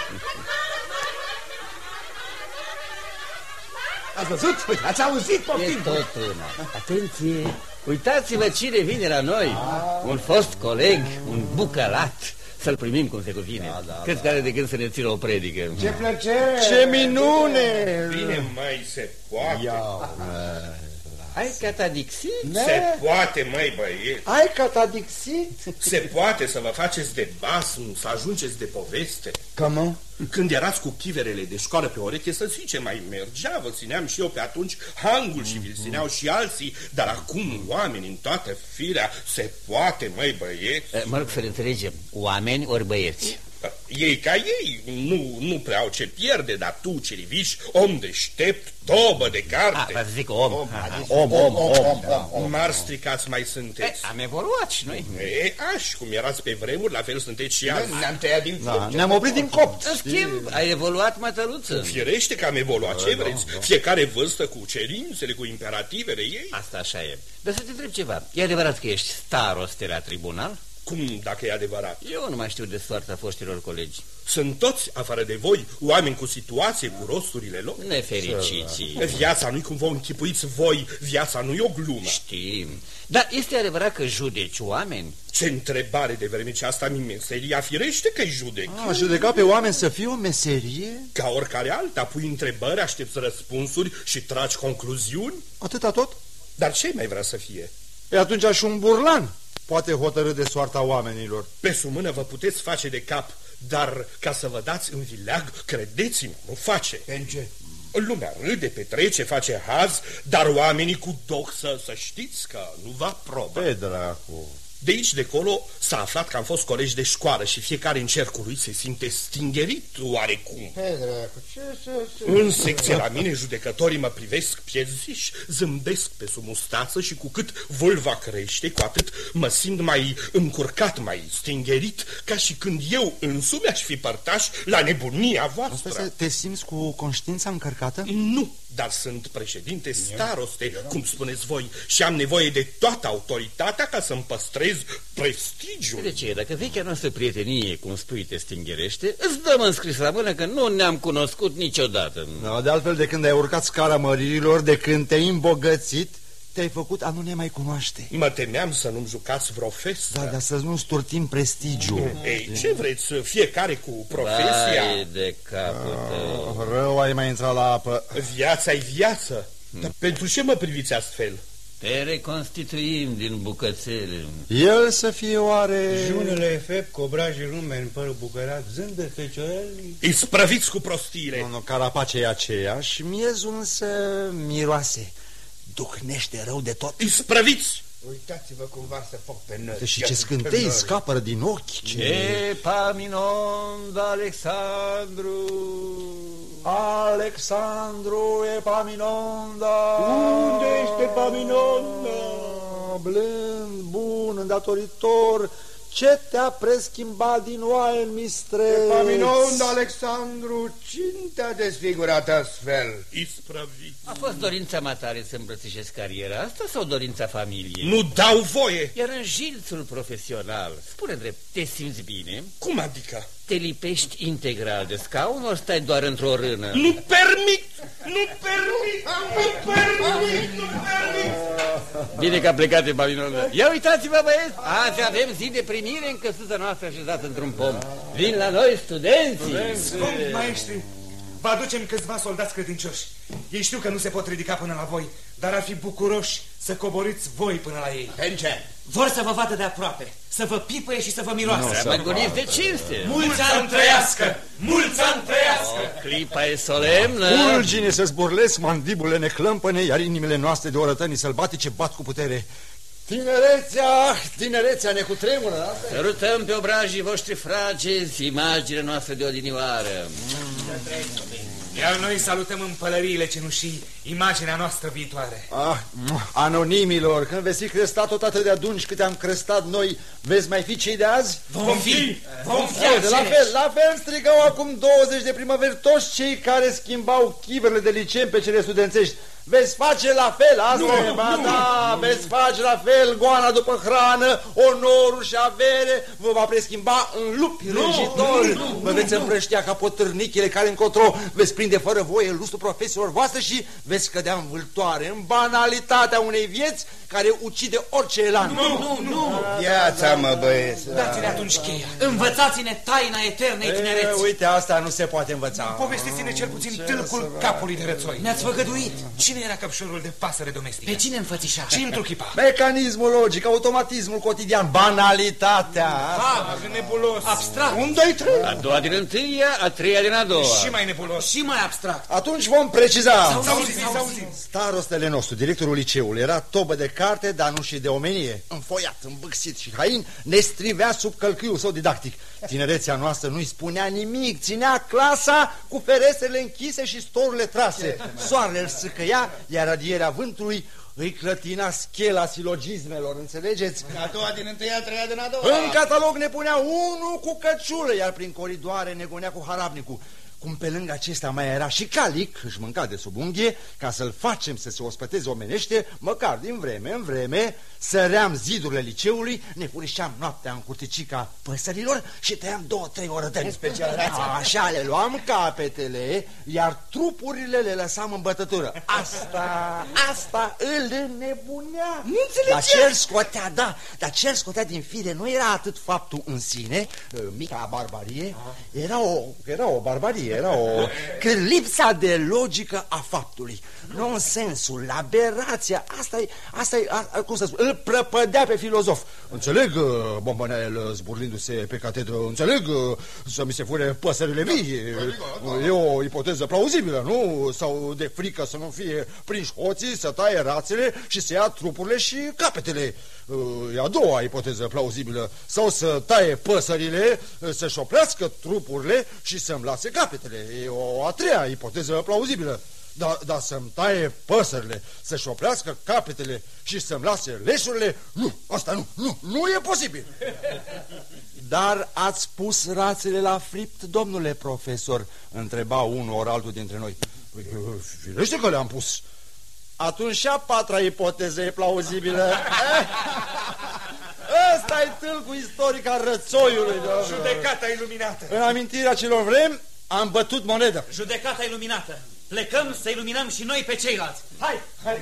Ați văzut? Uite, ați auzit, E poftim? tot una. Atenție! Uitați-vă cine vine la noi. Un fost coleg, un bucălat. Să-l primim cum se cuvine. Da, da, Cred că are de gând să ne țină o predică. Ce plăcere! Ce minune! Bine, mai se poate. Ai catadixit? Se poate, măi, băieți. Ai catadixit? Se poate să vă faceți de basm, să ajungeți de poveste. Cum? Când erați cu chiverele de școală pe oreche, să zice, mai mergea, vă țineam și eu pe atunci hangul și vi țineau și alții, dar acum oameni în toată firea, se poate, măi, băieți. Eh, Mă rog să ne înțelegem. Oameni ori băieți? Ei ca ei, nu, nu prea au ce pierde, dar tu, ceriviș, om deștept, tobă de Ah, carte. vă zic om. Om, Om, om, om, om. Mari stricați mai sunteți. Am evoluat și noi. E, aș, cum erați pe vremuri, la fel sunteți și azi. Ne-am tăiat din Da, fruct. ne-am oprit din copt. În schimb, a evoluat mătăluță. Firește că am evoluat, ce vreți? Fiecare vârstă cu cerințele, cu imperativele ei. Asta așa e. Dar să te întreb ceva. E adevărat că ești staroste la tribunal? Cum, dacă e adevărat? Eu nu mai știu de soarta foștilor colegi. Sunt toți, afară de voi, oameni cu situație, cu rosturile lor. Nefericiții. Viața nu-i cum vă închipuiți voi, viața nu-i o glumă. Știm. Dar este adevărat că judeci oameni? Ce întrebare de vreme ce asta mi meseria firește că-i judec. A judeca pe oameni să fie o meserie? Ca oricare alta, pui întrebări, aștepți răspunsuri și tragi concluziuni? Atâta tot? Dar ce mai vrea să fie? E atunci și un burlan poate hotărâ de soarta oamenilor. Pe sumână vă puteți face de cap, dar ca să vă dați în vileag, credeți-mă, nu face. Pe ce? Lumea râde, petrece, face haz, dar oamenii cu doxă, să știți că nu vă aprobă. Pe dracu. De aici de acolo s-a aflat că am fost colegi de școală și fiecare în cercul lui se simte stingerit oarecum. Pe dracu, ce să... În secție la mine, judecătorii mă privesc pierziși, zâmbesc pe sub mustață și cu cât vâlva crește, cu atât mă simt mai încurcat, mai stingerit, ca și când eu însumi aș fi părtaș la nebunia Asta voastră. să te simți cu conștiința încărcată? Nu, dar sunt președinte staroste, cum spuneți voi, și am nevoie de toată autoritatea ca să-mi păstrez prestigiul. De ce? Dacă vechea noastră prietenie, cum spui, te stingerește, îți dăm înscris la mână că nu ne-am cunoscut niciodată. Da, de altfel, de când ai urcat scara măririlor, de când te-ai îmbogățit, te-ai făcut a nu ne mai cunoaște. Mă temeam să nu-mi jucați vreo festă. Da, dar să nu sturtim prestigiul. Ei, ce vreți, fiecare cu profesia? Vai de capul tău. Rău ai mai intrat la apă. Viața e viață. Dar pentru ce mă priviți astfel? Te reconstituim din bucățele. El să fie oare... Junele efect, cobrajii lume în părul bucărat, zâmbet fecioreli. Isprăviți cu prostiile. Nu, nu, carapacea e aceeași, miezul însă miroase. Duhnește rău de tot. Isprăviți! Uitați-vă cumva să foc pe nări. Și ce scântei scapără din ochi. Ce... Epaminond Alexandru. Alexandru Epaminonda. Unde este Epaminonda? Blând, bun, îndatoritor, ce te-a preschimbat din oaie în mistreț? Epaminonda, Alexandru, cine te-a desfigurat astfel? Isprăviți. A fost dorința mea tare să îmbrățișez cariera asta sau dorința familiei? Nu dau voie! Iar în jilțul profesional, spune drept, te simți bine? Cum adică? Te lipești integral de scaun ori stai doar într-o rână? Nu permit! Nu permit! Nu permit! Nu permit! Bine că a plecat în Babilonă. Ia uitați-vă, băieți, azi avem zi de primire în căsuța noastră așezată într-un pom. Vin la noi studenții. Scumpi maestri, vă aducem câțiva soldați credincioși. Ei știu că nu se pot ridica până la voi, dar ar fi bucuroși să coborâți voi până la ei. Pentru ce? Vor să vă vadă de aproape, să vă pipăie și să vă miroase. Mă gândiți de cinste. Mulți ani trăiască! Mulți ani trăiască! Clipa e solemnă. Fulgine se zburlesc, mandibule ne clămpăne, iar inimile noastre de orătănii sălbatice bat cu putere. Tinerețea, tinerețea ne cutremură. Sărutăm pe obrajii voștri fragezi imaginea noastră de odinioară. Iar noi salutăm în pălăriile cenușii imaginea noastră viitoare. Ah, anonimilor, când veți fi crestat tot atât de adunci cât am crestat noi, veți mai fi cei de azi? Vom fi! Vom fi Uite, la aceleși. fel, la fel strigau acum 20 de primăveri toți cei care schimbau chiverele de licem pe cele studențești. Veți face la fel, asta Nu, e, ba nu, da, veți face la fel, goana după hrană, onorul și avere, vă va preschimba în lupi rânjitori, vă veți împrăștia ca potârnichile care încotro veți prinde prinde fără voie lustul profesorilor voastre și veți cădea în vâltoare, în banalitatea unei vieți care ucide orice elan. Nu, nu, nu! Viața, mă, băieți. Dați-ne atunci cheia. Învățați-ne taina eternei E, tinereți. uite, asta nu se poate învăța. Povestiți-ne cel puțin tâlcul capului de rățoi. Ne-ați făgăduit. Cine era căpșorul de pasăre domestică? Pe cine înfățișa? Ce întruchipa? Mecanismul logic, automatismul cotidian, banalitatea. Vag, nebulos. Abstract. Un, doi, trei. A doua din întâia, a treia din a doua. Și mai nebulos. Și mai abstract. Atunci vom preciza. Să auzim, să auzim. Starostele nostru, directorul liceului, era tobă de carte, dar nu și de omenie. Înfoiat, îmbâxit și hain, ne strivea sub călcâiul său didactic. Tinerețea noastră nu-i spunea nimic, ținea clasa cu ferestrele închise și storurile trase. Soarele îl sâcăia, iar radierea vântului îi clătina schela silogismelor, înțelegeți? A doua din întâia, a treia din a doua. În catalog ne punea unul cu căciulă, iar prin coridoare ne gonea cu harabnicul. Cum pe lângă acesta mai era și calic, își mânca de sub unghie, ca să-l facem să se ospăteze omenește, măcar din vreme în vreme, săream zidurile liceului, ne furișeam noaptea în curticica păsărilor și tăiam două, trei orătări. Special Așa le luam capetele, iar trupurile le lăsam în bătătură. Asta, asta îl înnebunea. Nu înțelegea. Dar ce scotea, da, dar ce scotea din fire nu era atât faptul în sine, uh, mica barbarie, era o, era o barbarie, era o... Că lipsa de logică a faptului, nonsensul, aberația, asta e, asta e, a, a, cum să spun, îl prăpădea pe filozof. Înțeleg, uh, bombănel zburlindu-se pe catedră, înțeleg uh, să mi se fure păsările vii. E o ipoteză plauzibilă, nu? Sau de frică să nu fie prinși hoții, să taie rațele și să ia trupurile și capetele. Uh, E a doua ipoteză plauzibilă. Sau să taie păsările, uh, să-și oprească trupurile și să-mi lase capetele. E o a treia ipoteză plauzibilă. Dar da, să-mi taie păsările, să-și oprească capetele și să-mi lase leșurile, nu, asta nu, nu, nu e posibil. Dar ați pus rațele la fript, domnule profesor? Întreba unul ori altul dintre noi. Păi, Firește că le-am pus. Atunci și a patra ipoteză e plauzibilă. Ăsta e tâlcul istoric al rățoiului, domnule. Judecata iluminată. În amintirea celor vrem, am bătut monedă. Judecata iluminată. Plecăm să iluminăm și noi pe ceilalți. Hai! Hai!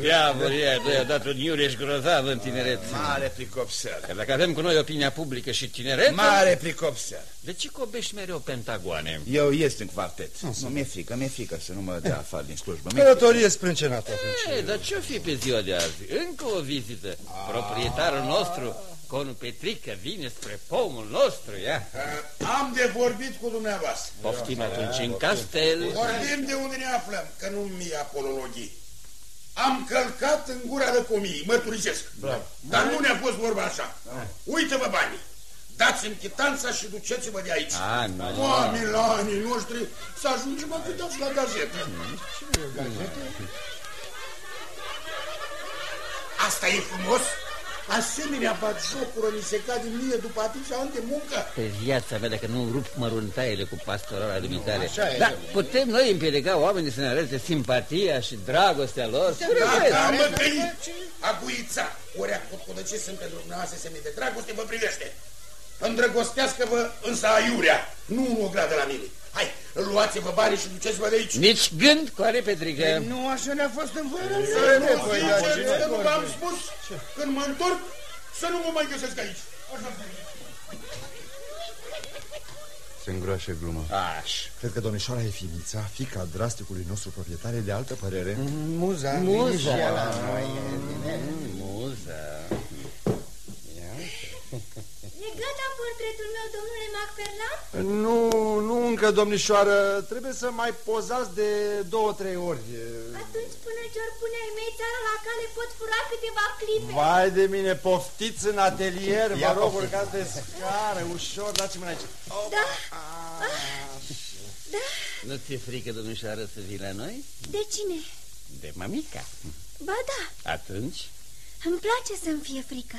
Diavol, i a dat un iureș grozav în tinerețe. Mare pricopsel. Că dacă avem cu noi opinia publică și tineret, Mare pricopsel. de ce cobești mereu pentagoane? Eu ies în quartet. Nu, mi-e frică, mi-e frică să nu mă dea afară din slujbă. Mi-e Călătorie sprâncenată atunci. Ei, dar ce-o fi pe ziua de azi? Încă o vizită. Proprietarul nostru, conul Petrică, vine spre pomul nostru, ia. Am de vorbit cu dumneavoastră. Poftim atunci în castel. Vorbim de unde ne aflăm, că nu mi apolologii. Am călcat în gura de comii, mărturisesc. Dar nu ne-a fost vorba așa. Uite-vă banii. Dați-mi chitanța și duceți-vă de aici. A, nu. Oameni la anii noștri să ajungem mă dați la gazetă. Asta e frumos? Asemenea batjocură mi se cade mie după atâția ani de muncă. Pe viața mea, dacă nu rup măruntaiele cu pastorala dumitare. Așa e. Dar putem noi împiedica oamenii să ne arate simpatia și dragostea lor? Dacă am bătăit, aguița, ori acolo de ce sunt pentru dumneavoastră semne de dragoste, vă privește. Îndrăgostească-vă însă aiurea, nu o gradă la mine. Hai, luați-vă banii și duceți-vă de aici. Nici gând, coare Petrică. Nu așa ne-a fost în voie. Să nu ziceți că nu v-am spus, când mă întorc, să nu mă mai găsesc aici. Se îngroașe glumă. Aș. Cred că domnișoara Efimița, fica drasticului nostru proprietar, e de altă părere. Muza. Muza. Și ea la noi e bine. Muza. E gata portretul meu, domnule Macferlan? Nu, nu încă, domnișoară. Trebuie să mai pozați de două, trei ori. Atunci până ce ori pune ai mei țara la cale pot fura câteva clipe. Vai de mine, poftiți în atelier, vă Ia rog, poftim. urcați de scară, ușor, dați-mă aici. Da, da. Nu ți-e frică, domnișoară, să vii la noi? De cine? De mamica. Ba da, Atunci? Îmi place să-mi fie frică.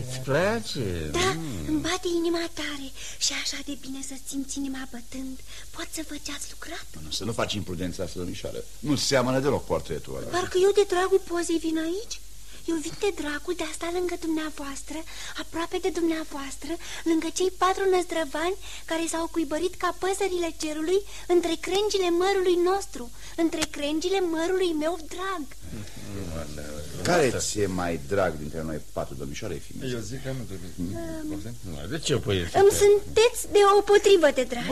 Îți place? Da, îmi bate inima tare și așa de bine să simți inima bătând. Pot să vă ce-ați lucrat? Nu, să nu faci imprudența asta, domnișoară. Nu seamănă deloc portretul ăla. Parcă eu de dragul pozei vin aici. Eu vin de dragul de a sta lângă dumneavoastră, aproape de dumneavoastră, lângă cei patru năzdrăvani care s-au cuibărit ca păsările cerului între crengile mărului nostru, între crengile mărului meu drag. Care ți-e mai drag dintre noi patru domnișoare, Efimie? Eu zic că nu trebuie. De ce o poezie? Îmi sunteți de o potrivă de drag.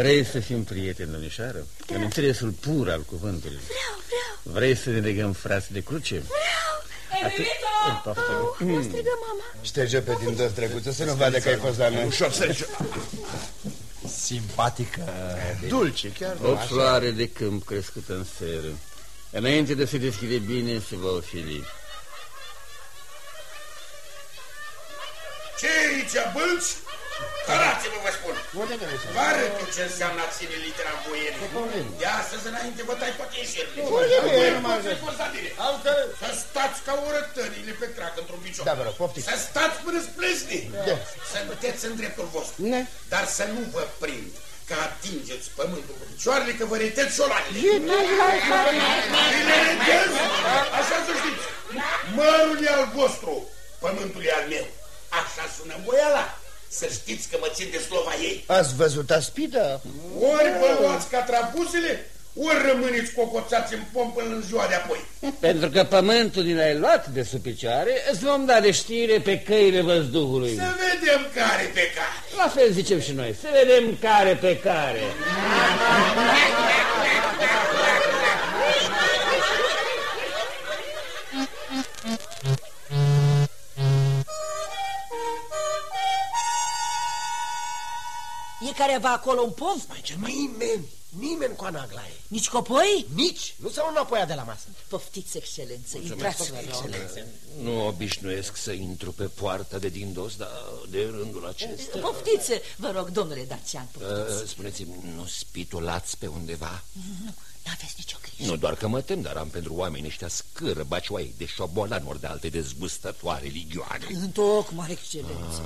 Vrei să fim prieteni, domnișoară? Da. În înțelesul pur al cuvântului. Vreau, vreau, Vrei să ne legăm frați de cruce? vreau. Poftă. Oh, strigă mama. Șterge pe din dos, drăguță, să nu vadă că ai fost la noi. Ușor, să Simpatică. Dulce, chiar O floare de câmp crescută în seră. Înainte de a se deschide bine, se va ofili. Ce aici, bălci? Cărați-vă, vă spun! Vă arăt eu ce înseamnă a ține litera în boiere. De astăzi înainte vă tai toate ieșirile. Să stați ca orătările pe crac într-un picior. Da, vă rog, poftiți. Să stați până splesni. Să puteți în dreptul vostru. Dar să nu vă prind că atingeți pământul cu picioarele, că vă reteți șolanele. Și le reteți, așa să știți. Mărul e al vostru, pământul e al meu. Așa sună boiala. Să știți că mă țin de slova ei. Ați văzut aspida? Ori vă luați ca trapusele, ori rămâneți cocoțați în pom până în ziua de apoi. Pentru că pământul din ai luat de sub picioare, îți vom da de știre pe căile văzduhului. Să vedem care pe care. La fel zicem și noi, să vedem care pe care. E careva acolo un pom? Mai cel mai nimeni, nimeni cu anaglaie. Nici copoi? Nici, nu s-au înapoiat de la masă. Poftiți, excelență, intrați, vă rog. Nu obișnuiesc să intru pe poarta de din dos, dar de rândul acesta... Poftiți, vă rog, domnule Dacian, poftiți. Uh, Spuneți-mi, nu spitulați pe undeva? Nu, n-aveți nicio grijă. Nu doar că mă tem, dar am pentru oamenii ăștia scârbăci, oai, de șobolan, ori de alte dezgustătoare ligioane. Tocmai, excelență.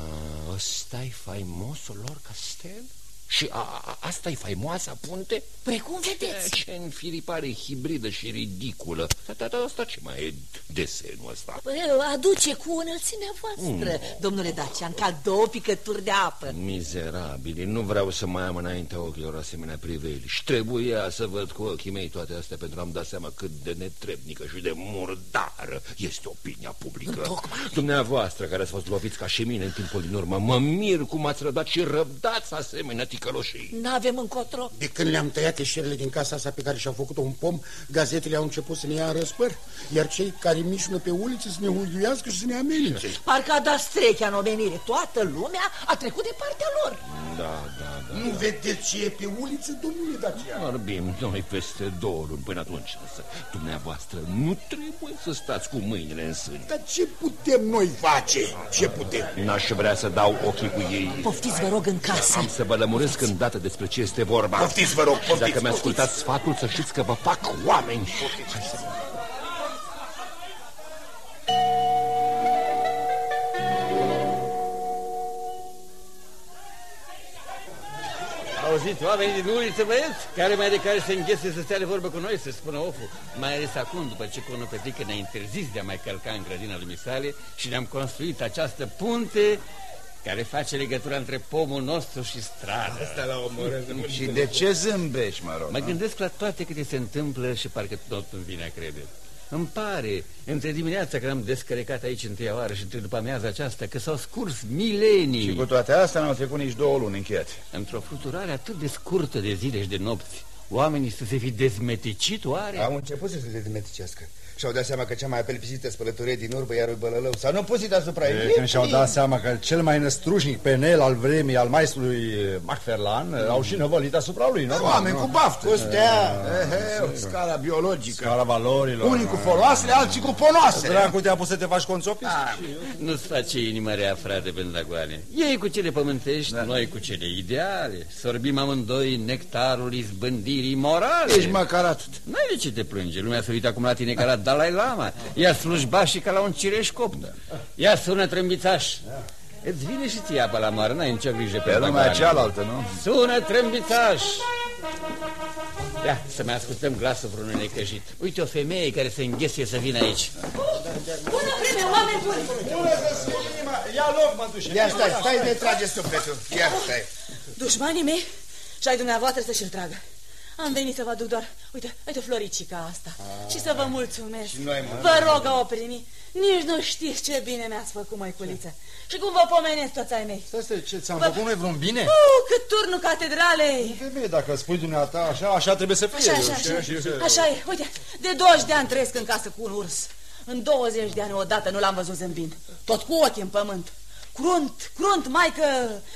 Ah, Ăsta-i faimosul lor castel? Și a, a, asta e faimoasa punte? Precum vedeți. Ce înfiripare hibridă și ridiculă. Da, da, da, asta ce mai e desenul ăsta? Păi, Aduce cu înălțimea voastră, domnule Dacian, ca două picături de apă. Mizerabili, nu vreau să mai am înaintea ochilor asemenea priveliști. Trebuia să văd cu ochii mei toate astea pentru a-mi da seama cât de netrebnică și de murdară este opinia publică. Tocmai. Dumneavoastră care ați fost loviți ca și mine în timpul din urmă, mă mir cum ați răbdat și răbdați asemenea ticăloșii. N-avem încotro. De când le-am tăiat eșerile din casa asta pe care și-au făcut-o un pom, gazetele au început să ne ia în răspăr, iar cei care mișună pe ulițe să ne hulguiască și să ne amenințe. Parcă a dat strechea în omenire. Toată lumea a trecut de partea lor. Da, da, da. Nu vedeți ce e pe uliță, domnule Dacian? Vorbim noi peste două luni până atunci, însă dumneavoastră nu trebuie să stați cu mâinile în sân. Dar ce putem noi face? Ce putem? N-aș vrea să dau ochii cu ei. Poftiți, vă rog, în casă. Am să vă lămuresc îndată despre ce este vorba. Poftiți, vă rog, Și poftiți, dacă mi-ascultați sfatul, să știți că vă fac oameni. Hai să... Auziți, oamenii din uliță, băieți, care mai de care se înghese să stea de vorbă cu noi, să spună oful. Mai ales acum, după ce Conul Petrică ne-a interzis de a mai călca în grădina lui Misale și ne-am construit această punte care face legătura între pomul nostru și stradă. Asta la omoră. Și de ce zâmbești, mă rog? Mă gândesc la toate câte se întâmplă și parcă tot îmi vine a crede. Îmi pare, între dimineața când am descărecat aici întâia oară și între după amiaza aceasta, că s-au scurs milenii. Și cu toate astea n-au trecut nici două luni încheiate. Într-o fluturare atât de scurtă de zile și de nopți, oamenii să se fi dezmeticit oare? Au început să se dezmeticească. Și-au dat seama că cea mai apelpisită spălătorie din urmă iar lui Bălălău. S-au năpustit asupra ei. E, când și-au dat seama că cel mai năstrușnic penel al vremii al maestrului Macferlan mm. au și năvălit asupra lui, normal. Oameni nu? cu baftă. Cu stea. Eh, Scala biologică. Scala valorilor. Unii cu foloasele, alții cu ponoase. Dracu te-a pus să te faci conțopist? Nu-ți face inima rea, frate Bendagoane. Ei cu cele pământești, da. noi cu cele ideale. Sorbim amândoi nectarul izbândirii morale. Ești măcar atât. N-ai de ce te plânge. Lumea se uită acum la tine ca la Dalai Lama. Ia slujba și ca la un cireș copt. Ia sună trâmbițaș. Îți vine și ție apă la mare, n-ai nicio grijă Pe lumea cealaltă, nu? Sună trâmbițaș. Ia, să mai ascultăm glasul vreunui necăjit. Uite o femeie care se înghese să vină aici. Bună vreme, oameni buni! Bună să fie inima! Ia loc, mătușe! Ia stai, stai, ne trage sufletul. Ia stai. Dușmanii mei și ai dumneavoastră să-și-l tragă. Am venit să vă aduc doar, uite, uite floricica asta și să vă mulțumesc. Și noi, mă. Vă rog a o primi. Nici nu știți ce bine mi-ați făcut, măiculiță. Și cum vă pomenesc toți ai mei. Să stai, ce ți-am Vă- făcut noi vreun bine? Uh, cât turnul catedralei! Femeie, dacă spui dumneata așa, așa trebuie să fie. Așa, așa, așa. Așa e. Uite, de 20 de ani trăiesc în casă cu un urs. În 20 de ani odată nu l-am văzut zâmbind. Tot cu ochii în pământ. Crunt, crunt, maică,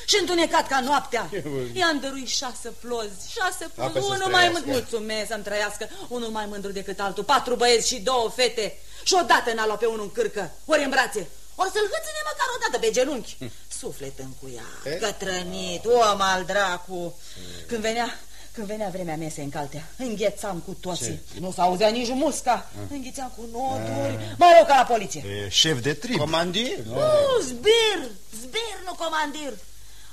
și întunecat ca noaptea. I-am dăruit șase plozi, șase plozi, Apoi să unul mai trăiască. mândru, mulțumesc, să-mi trăiască, unul mai mândru decât altul, patru băieți și două fete. Și odată n-a luat pe unul în cârcă, ori în brațe, ori să-l hâține măcar odată pe genunchi. Suflet în cuia, cătrănit, om al dracu. Când venea, când venea vremea mesei în caltea, înghețam cu toții. Nu s-auzea nici musca. Înghețeam cu noturi, mai rău ca la poliție. E șef de trib. Comandir? Nu, zbir, zbir, nu comandir.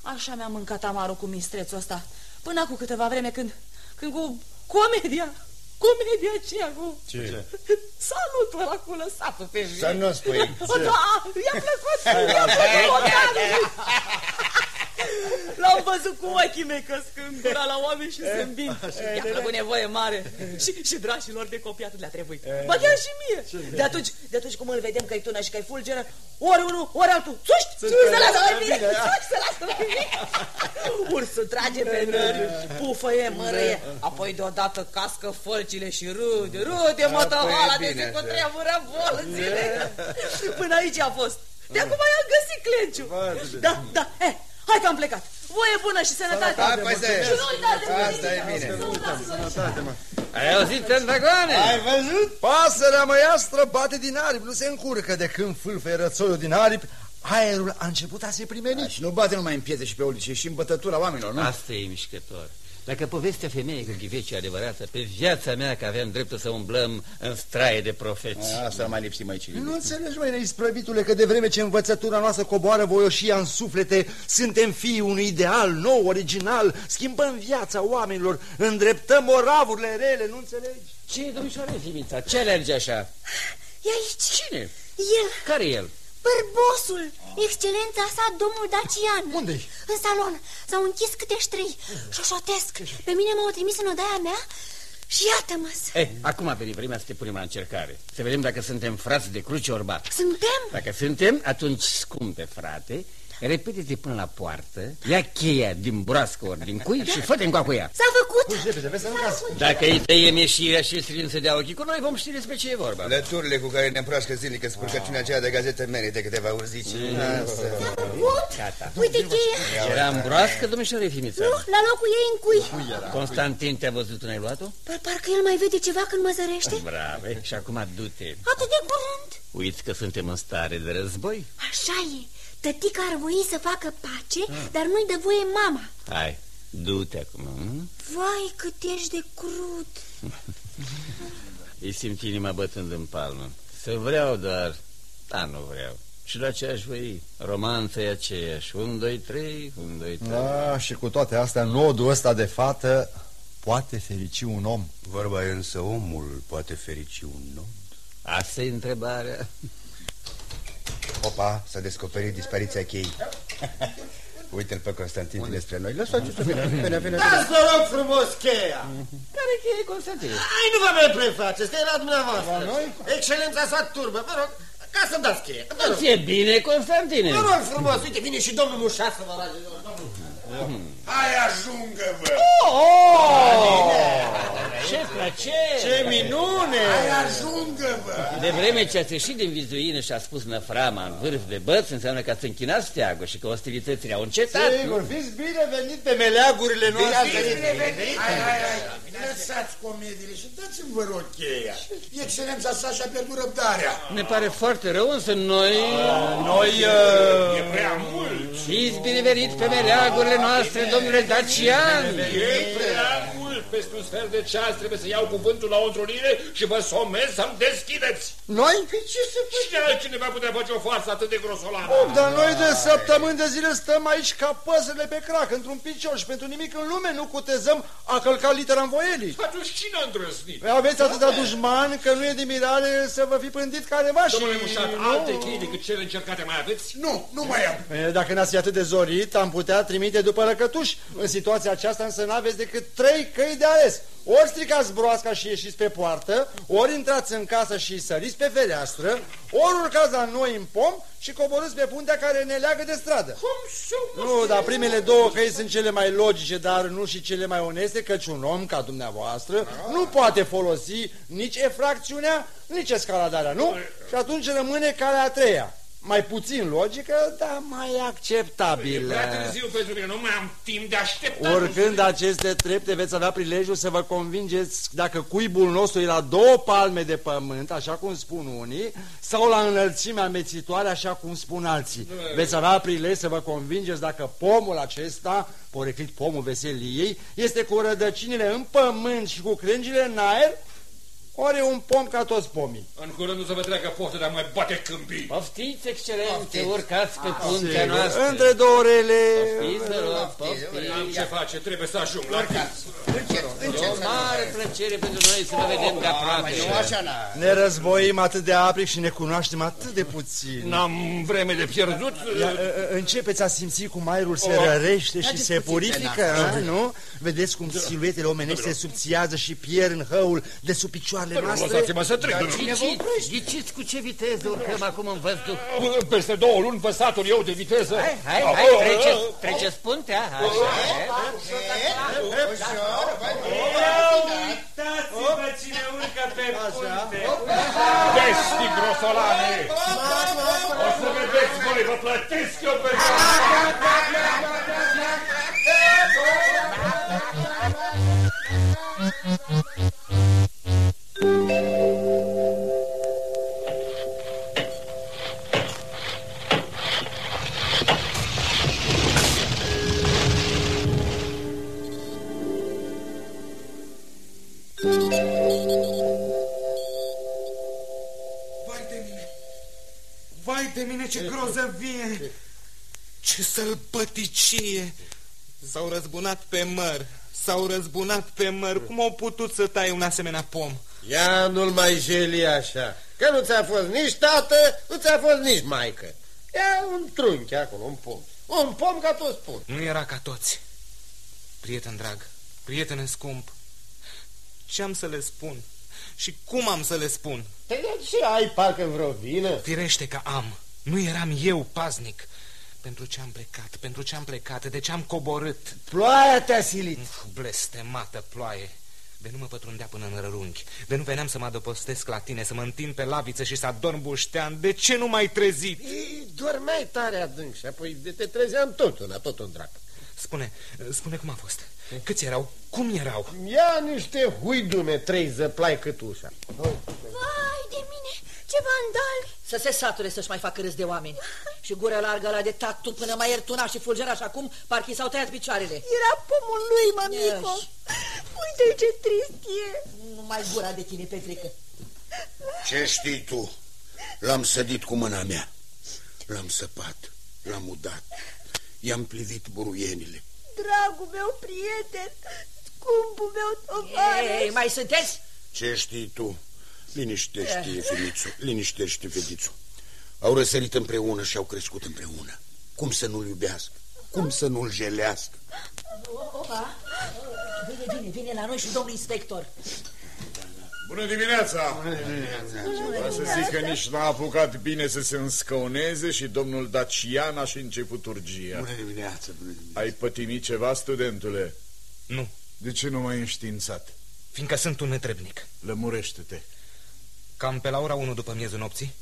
Așa mi-am mâncat amarul cu mistrețul ăsta. Până cu câteva vreme când, când cu comedia, comedia aceea cu... Ce? Salutul ăla cu lăsatul pe Să nu spui. O, da, i-a plăcut, i-a plăcut motanului. L-am văzut cu ochii mei că scâmbura la oameni și zâmbind. I-a făcut nevoie mare. Și, și drașilor de copii atât le-a trebuit. Ba chiar și mie. De atunci, de atunci cum îl vedem că-i tună și că-i fulgeră, ori unul, ori altul. Țuști, țuști, să lasă mai bine. Țuști, să lasă mai bine. Ursul trage pe nări, pufăie, mărăie. Apoi deodată cască fălcile și râde, râde mătăhala de bine, se așa. cutremură bolțile. Până aici a fost. De acum i-am găsit clenciu. Da, da, eh, hai că am plecat. Voie bună și sănătate. Hai, păi să- Și nu uitați de Asta e bine. Ai auzit, Pentagoane? Ai văzut? Pasărea măiastră bate din aripi, nu se încurcă de când fâlfăie rățoiul din aripi. Aerul a început a se primeni. Și nu bate numai în piețe și pe ulici, și în bătătura oamenilor, nu? Asta e mișcător. Dacă povestea femeii cu ghivece e adevărată, pe viața mea că aveam dreptul să umblăm în straie de profeți. Asta mai lipsi mai cine. Nu înțelegi, mai neisprăvitule, că de vreme ce învățătura noastră coboară voioșia în suflete, suntem fii unui ideal nou, original, schimbăm viața oamenilor, îndreptăm moravurile rele, nu înțelegi? Ce, domnișoare Fimița, ce alerge așa? E aici. Cine? El, Care e el? Bărbosul, excelența sa, domnul Dacian. Unde-i? În salon. S-au închis câte ștrei. Șoșotesc. Pe mine m-au trimis în odaia mea și iată-mă. Eh, acum a venit vremea să te punem la încercare. Să vedem dacă suntem frați de cruce ori bat. Suntem? Dacă suntem, atunci, scumpe frate, repede-te până la poartă, ia cheia din broască ori din cui și fă-te încoa cu ea. S-a făcut? Puși repede, vezi să nu casă. Dacă îi tăiem ieșirea și strâng să dea ochii cu noi, vom ști despre ce e vorba. Lăturile cu care ne împroașcă zilnică spurcăciunea aceea de gazetă merită câteva urzici. Asta. Gata. Uite cheia. Era în broască, domnișoare Fimița. Nu, la locul ei în cui. Constantin te-a văzut, n-ai luat-o? Par, parcă el mai vede ceva când mă zărește. Bravo, și acum du-te. Atât de curând. Uiți că suntem în stare de război? Așa e. Tătica ar voi să facă pace, dar nu-i dă voie mama. Hai, du-te acum. hm? Vai, cât ești de crud. Îi simt inima bătând în palmă. Să vreau, dar... Da, nu vreau. Și la ce aș voi? Romanța e aceeași. Un, doi, trei, un, doi, trei. Da, și cu toate astea, nodul ăsta de fată poate ferici un om. Vorba e însă, omul poate ferici un nod. Asta e întrebarea. Opa, s-a descoperit dispariția cheii. Uite-l pe Constantin vine spre noi. Lăsați-o să vină, vină, vină. Dați, vă rog frumos, cheia. Care cheie, Constantin? Ai, nu vă mai prefaceți, că era dumneavoastră. Excelența sa turbă, vă rog, ca să-mi dați cheia. Vă rog. Ți-e bine, Constantine? Vă rog frumos, uite, vine și domnul Mușa să vă roage. domnul. Hai, ajungă-vă! Oh! Ce plăcere! Ce minune! Hai, ajungă-vă! De vreme ce ați ieșit din vizuină și a spus năframa în vârf de băț, înseamnă că ați închinați steagul și că ostilitățile au încetat. Sigur, fiți bine venit pe meleagurile noastre. Hai, hai, hai! Lăsați comediile și dați-mi, vă rog, cheia. Excelența sa și-a pierdut răbdarea. Ne pare foarte rău, însă noi... Noi... E prea mult. Fiți binevenit pe meleagurile noastre, domnule Dacian! E prea mult. peste un sfert de ceas trebuie să iau cuvântul la o întrunire și vă somez să-mi deschideți. Noi? Păi ce să faci? Cine altcineva putea face o farsă atât de grosolană? Oh, dar noi de săptămâni de zile stăm aici ca păsările pe crac, într-un picior și pentru nimic în lume nu cutezăm a călca litera în voielii. Atunci cine a îndrăznit? Păi aveți atâta dușmani că nu e de mirare să vă fi pândit careva și... Domnule Mușat, nu- alte chei decât cele încercate mai aveți? Nu, nu mai am. E, Dacă n-ați fi atât de zorit, am putea trimite după lăcătuși. În situația aceasta însă n-aveți decât trei căi de ales. Ori stricați broasca și ieșiți pe poartă, ori intrați în casă și săriți pe fereastră, ori urcați la noi în pom și coborâți pe puntea care ne leagă de stradă. Cum să Nu, dar primele două căi sunt cele mai logice, dar nu și cele mai oneste, căci un om ca dumneavoastră nu poate folosi nici efracțiunea, nici escaladarea, nu? Și atunci rămâne calea a treia. Mai puțin logică, dar mai acceptabilă. Prea târziu pentru mine, nu mai am timp de așteptat. Oricând aceste trepte veți avea prilejul să vă convingeți dacă cuibul nostru e la două palme de pământ, așa cum spun unii, sau la înălțimea amețitoare, așa cum spun alții. Veți avea prilej să vă convingeți dacă pomul acesta, poreclit pomul veseliei, este cu rădăcinile în pământ și cu crengile în aer, ori e un pom ca toți pomii. În curând o să vă treacă poftă de a mai bate câmpii. Poftiți, excelențe, urcați pe puntea noastră. Între două orele... Poftiți, vă rog, poftiți. Am ce face, trebuie să ajung la E o mare plăcere pentru noi să vă vedem de aproape. Nu așa, na. Ne războim atât de apric și ne cunoaștem atât de puțin. N-am vreme de pierdut. Ia, ă, ă, începeți a simți cum aerul se Oh. rărește și Haideți se puțin purifică, pe nas. a, nu? Vedeți cum siluetele omenești se subțiază și pierd în hăul de sub picioarele noastre? Lăsați-mă să trec. Ghiciți, ghiciți cu ce viteză urcăm acum în văzduh. Peste două luni vă satur eu de viteză. Hai, hai, hai, treceți, treceți puntea, așa. Ușor, vai, Uitați-vă cine urcă pe punte. Pesti grosolane! O să vedeți voi, vă plătesc eu pentru Vai de grozăvie! Ce sălbăticie! S-au răzbunat pe măr, s-au răzbunat pe măr. Cum au putut să tai un asemenea pom? Ia nu-l mai jeli așa, că nu ți-a fost nici tată, nu ți-a fost nici maică. Ia un trunchi acolo, un pom. Un pom ca toți spun. Nu era ca toți. Prieten drag, prieten scump, ce am să le spun? Și cum am să le spun? Te de ce ai parcă vreo vină? Firește că am. Nu eram eu paznic. Pentru ce am plecat, pentru ce am plecat, de ce am coborât? Ploaia te-a silit. Uf, blestemată ploaie. De nu mă pătrundea până în rărunchi, de nu veneam să mă adăpostesc la tine, să mă întind pe laviță și să adorm buștean. De ce nu m-ai trezit? Ei, dormeai tare adânc și apoi de te trezeam tot una, tot un drac. Spune, spune cum a fost. Câți erau? Cum erau? Ia niște huidume, trei zăplai cât ușa. Vai de mine, ce vandali! Să se sature să-și mai facă râs de oameni. Și gura largă la de tatu până mai iertuna și fulgera și acum parcă i s-au tăiat picioarele. Era pomul lui, mămico. Ești. Uite ce trist e. Nu mai gura de tine, Petrică. Ce știi tu? L-am sădit cu mâna mea. L-am săpat, l-am udat. I-am plivit buruienile. Dragul meu prieten, scumpul meu tovarăș. Ei, mai sunteți? Ce știi tu? Liniștește, Felițu, liniștește, Felițu. Au răsărit împreună și au crescut împreună. Cum să nu-l iubească? Cum să nu-l jelească? Opa, vine, vine, vine la noi și domnul inspector. Bună dimineața! Vreau să zic că nici n-a apucat bine să se înscăuneze și domnul Dacian a și început urgia. Bună dimineața, bună dimineața. Ai pătimit ceva, studentule? Nu, De ce nu m-ai înștiințat? fiindcă sunt un netrebnic. Lămurește-te. Cam pe la ora 1 după miezul nopții,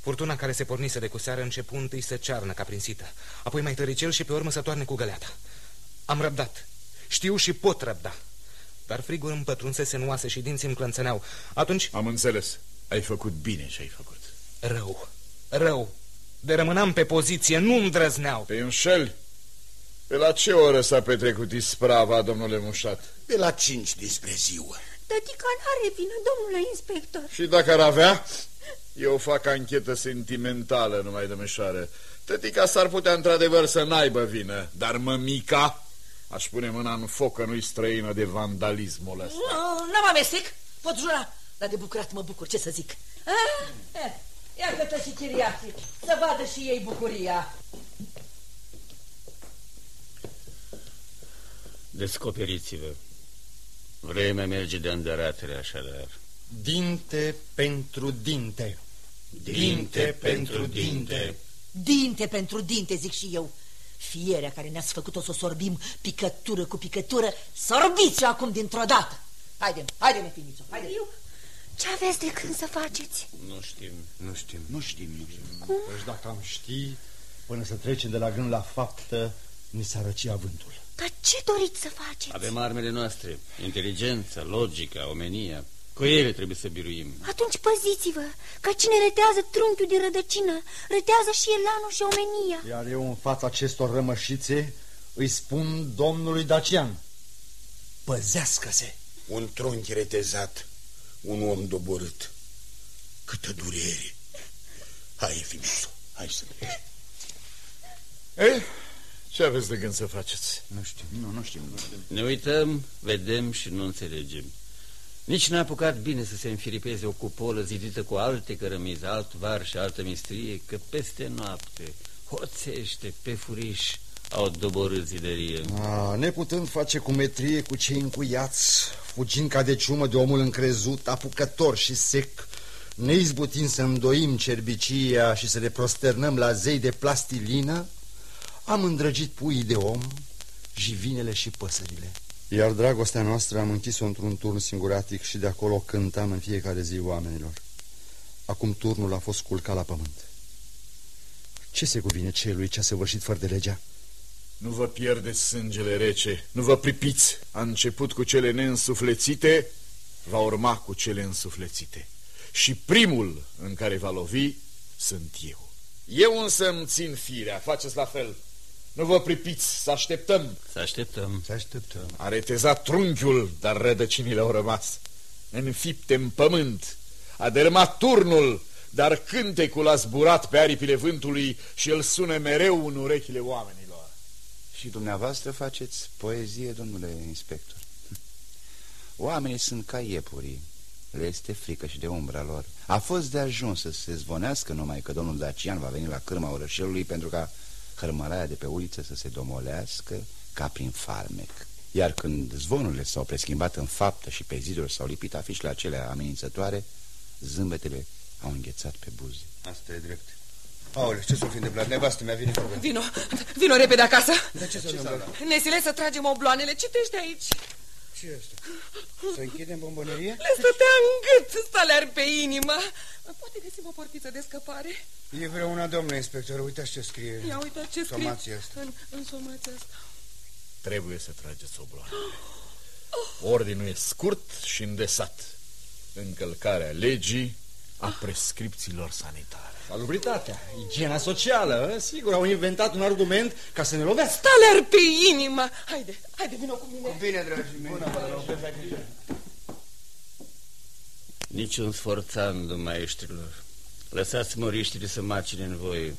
furtuna care se pornise de cu seară începu întâi să cearnă ca prin sită, apoi mai tăricel și pe urmă să toarne cu găleata. Am răbdat. Știu și pot răbda. Dar frigul îmi pătrunsese în oase și dinții îmi clănțăneau. Atunci, Am înțeles. Ai făcut bine ce ai făcut. rău, rău. De rămâneam pe poziție, nu îndrăzneau. Te înșeli. Pe la ce oră s-a petrecut isprava, domnule Mușat? Pe la cinci despre ziua. Tătica n-are vină, domnule inspector. Și dacă ar avea, eu fac anchetă sentimentală, numai domnișoare. Tătica s-ar putea într-adevăr să n-aibă vină, dar mămica aș pune mâna în foc că nu-i străină de vandalismul ăsta. Nu, n-am amestec, pot jura. Dar de bucurat mă bucur, ce să zic. Ah, eh, ia că și chiriații, să vadă și ei bucuria. Descoperiți-vă. Vremea merge de îndăratele așadar. Dinte pentru dinte. Dinte pentru dinte. Dinte pentru dinte, zic și eu. Fierea care ne-ați făcut-o să o sorbim picătură cu picătură, sorbiți acum dintr-o dată. Haide, haide, nefinițo, haide. Eu... Ce aveți de când să faceți? Nu știm. Nu știm. Nu știm, nu știm. Cum? Deci dacă am ști, până să trecem de la gând la faptă, ni s-a răci avântul. Dar ce doriți să faceți? Avem armele noastre, inteligența, logica, omenia. Cu ele trebuie să biruim. Atunci păziți-vă, că cine retează trunchiul din rădăcină, retează și elanul și omenia. Iar eu în fața acestor rămășițe îi spun domnului Dacian, păzească-se! Un trunchi retezat, un om doborât. Câtă durere! Hai, Fimițu, hai să mergem. Eh, ce aveți de gând să faceți? Nu știm, nu, nu știm. Nu știm. Ne uităm, vedem și nu înțelegem. Nici n-a apucat bine să se înfiripeze o cupolă zidită cu alte cărămizi, alt var și altă mistrie, că peste noapte, hoțește, pe furiș, au doborât zidărie. A, neputând face cu metrie cu cei încuiați, fugind ca de ciumă de omul încrezut, apucător și sec, neizbutind să îndoim cerbicia și să le prosternăm la zei de plastilină, am îndrăgit puii de om, jivinele și păsările. Iar dragostea noastră am închis-o într-un turn singuratic și de acolo cântam în fiecare zi oamenilor. Acum turnul a fost culcat la pământ. Ce se cuvine celui ce a săvârșit fără de legea? Nu vă pierdeți sângele rece, nu vă pripiți. A început cu cele neînsuflețite, va urma cu cele însuflețite. Și primul în care va lovi sunt eu. Eu însă îmi țin firea, faceți la fel. Nu vă pripiți, să așteptăm. Să așteptăm. Să așteptăm. A retezat trunchiul, dar rădăcinile au rămas. Înfipte în pământ. A dărâmat turnul, dar cântecul a zburat pe aripile vântului și îl sună mereu în urechile oamenilor. Și dumneavoastră faceți poezie, domnule inspector. Oamenii sunt ca iepurii. Le este frică și de umbra lor. A fost de ajuns să se zvonească numai că domnul Dacian va veni la cârma orășelului pentru ca hărmăraia de pe uliță să se domolească ca prin farmec. Iar când zvonurile s-au preschimbat în faptă și pe ziduri s-au lipit afișele acelea amenințătoare, zâmbetele au înghețat pe buze. Asta e drept. Aole, ce s-o fi întâmplat? Nevastă mea vine fără. Vino, vino repede acasă. De ce s-a întâmplat? Nesile să tragem obloanele, citește aici. ce e asta? Să închidem bombonărie? Le stătea în gât, stălear pe inimă. Poate găsim o portiță de scăpare. E vreuna, domnule inspector, uitați ce scrie. Ia uite ce scrie Somația asta. în, în somația asta. Trebuie să trageți obloane. Ordinul e scurt și îndesat. Încălcarea legii a prescripțiilor sanitare. Salubritatea, igiena socială, ă? sigur, au inventat un argument ca să ne lovească. Stălear pe inimă. Haide, haide, vino cu mine. Bine, dragii mei. Bună, Niciun sforțandum, maestrilor. Lăsați moriștile să macine în voi.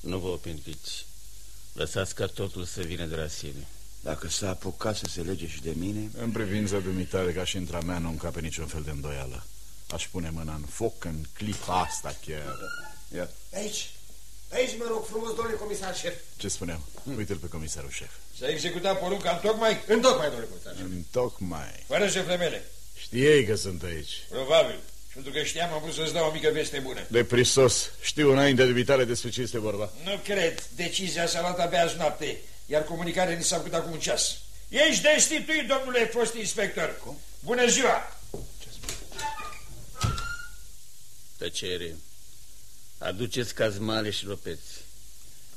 Nu vă opintiți. Lăsați ca totul să vină de la sine. Dacă s-a apucat să se lege și de mine... În privința dumitare, ca și între mea, nu încape niciun fel de îndoială. Aș pune mâna în foc în clipa asta chiar. Ia. Aici, aici mă rog frumos, domnule comisar șef. Ce spuneam? Uite-l pe comisarul șef. S-a executat porunca în tocmai? În tocmai, domnule comisar șef. În tocmai. Fără șeflemele. Știei că sunt aici. Probabil. Și pentru că știam, am vrut să-ți dau o mică veste bună. De prisos. Știu înainte de vitale despre ce este vorba. Nu cred. Decizia s-a luat abia azi noapte, iar comunicarea ni s-a făcut acum un ceas. Ești destituit, domnule fost inspector. Cum? Bună ziua! Tăcere. Aduceți cazmale și lopeți.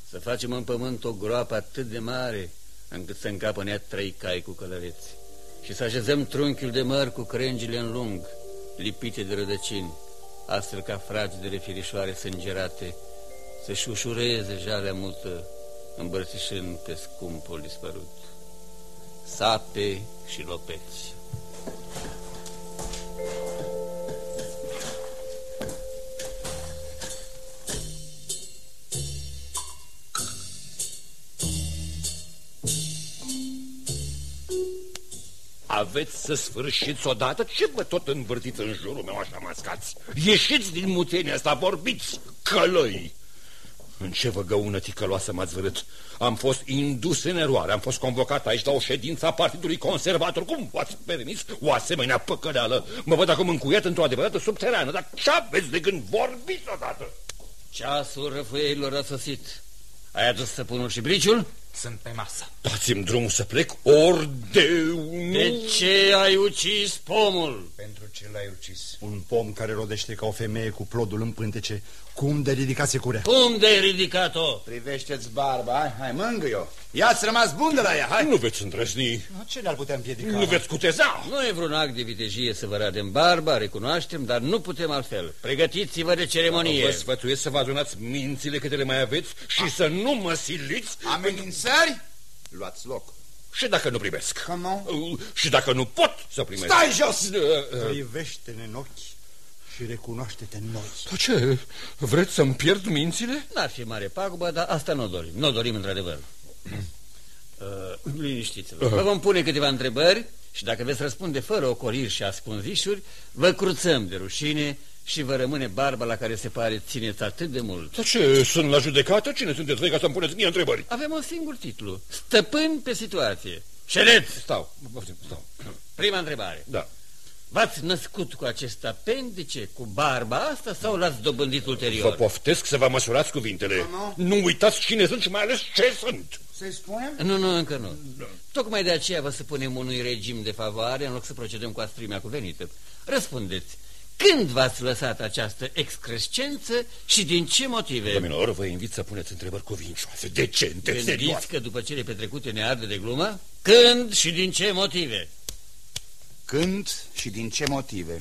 Să facem în pământ o groapă atât de mare încât să încapă în ea trei cai cu călăreți. Și să așezăm trunchiul de măr cu crengile în lung, lipite de rădăcini, astfel ca fragedele firișoare sângerate să-și ușureze jalea multă îmbrățișând pe scumpul dispărut. Sape și lopeți. Aveți să sfârșiți odată? Ce vă tot învârtiți în jurul meu așa mascați? Ieșiți din mutenia asta, vorbiți, călăi! În ce vă găună ticăloasă m-ați vărât? Am fost indus în eroare, am fost convocat aici la o ședință a Partidului Conservator. Cum v-ați permis o asemenea păcăleală? Mă văd acum încuiat într-o adevărată subterană, dar ce aveți de gând? Vorbiți odată! Ceasul răfuieilor a sosit. Ai adus stăpânul și briciul? Sunt pe masă. Dați-mi drumul să plec, ori de... De ce ai ucis pomul? Pentru ce l-ai ucis? Un pom care rodește ca o femeie cu plodul în pântece. Cum de ridicați curea? Cum de ridicat-o? Privește-ți barba, hai, hai mângâi-o. Ia-ți rămas bun de la ea, hai. Nu veți îndrăzni. Ce ne-ar putea împiedica? Nu veți cuteza. Nu e vreun act de vitejie să vă radem barba, recunoaștem, dar nu putem altfel. Pregătiți-vă de ceremonie. Vă sfătuiesc să vă adunați mințile câte le mai aveți și să nu mă siliți. Amenințări? Luați loc. Și dacă nu primesc? Cum Și dacă nu pot să primesc? Stai jos! Privește-ne în ochi și recunoaște-te în noi. Dar ce? Vreți să-mi pierd mințile? N-ar fi mare pagubă, dar asta nu o dorim. Nu o dorim într-adevăr. uh, liniștiți-vă. Vă vom pune câteva întrebări și dacă veți răspunde fără ocoriri și ascunzișuri, vă cruțăm de rușine și vă rămâne barba la care se pare țineți atât de mult. Dar ce, sunt la judecată? Cine sunteți voi ca să-mi puneți mie întrebări? Avem un singur titlu. Stăpân pe situație. Ședeți! Stau, stau. Prima întrebare. Da. V-ați născut cu acest apendice, cu barba asta sau l-ați dobândit ulterior? Vă poftesc să vă măsurați cuvintele. Nu uitați cine sunt și mai ales ce sunt. Să-i spunem? Nu, nu, încă nu. Da. Tocmai de aceea vă supunem unui regim de favoare în loc să procedăm cu asprimea cuvenită. Răspundeți. Când v-ați lăsat această excrescență și din ce motive? Domnilor, vă invit să puneți întrebări cuvincioase, decente, Gândiți serioase. că după cele petrecute ne arde de glumă? Când și din ce motive? Când și din ce motive?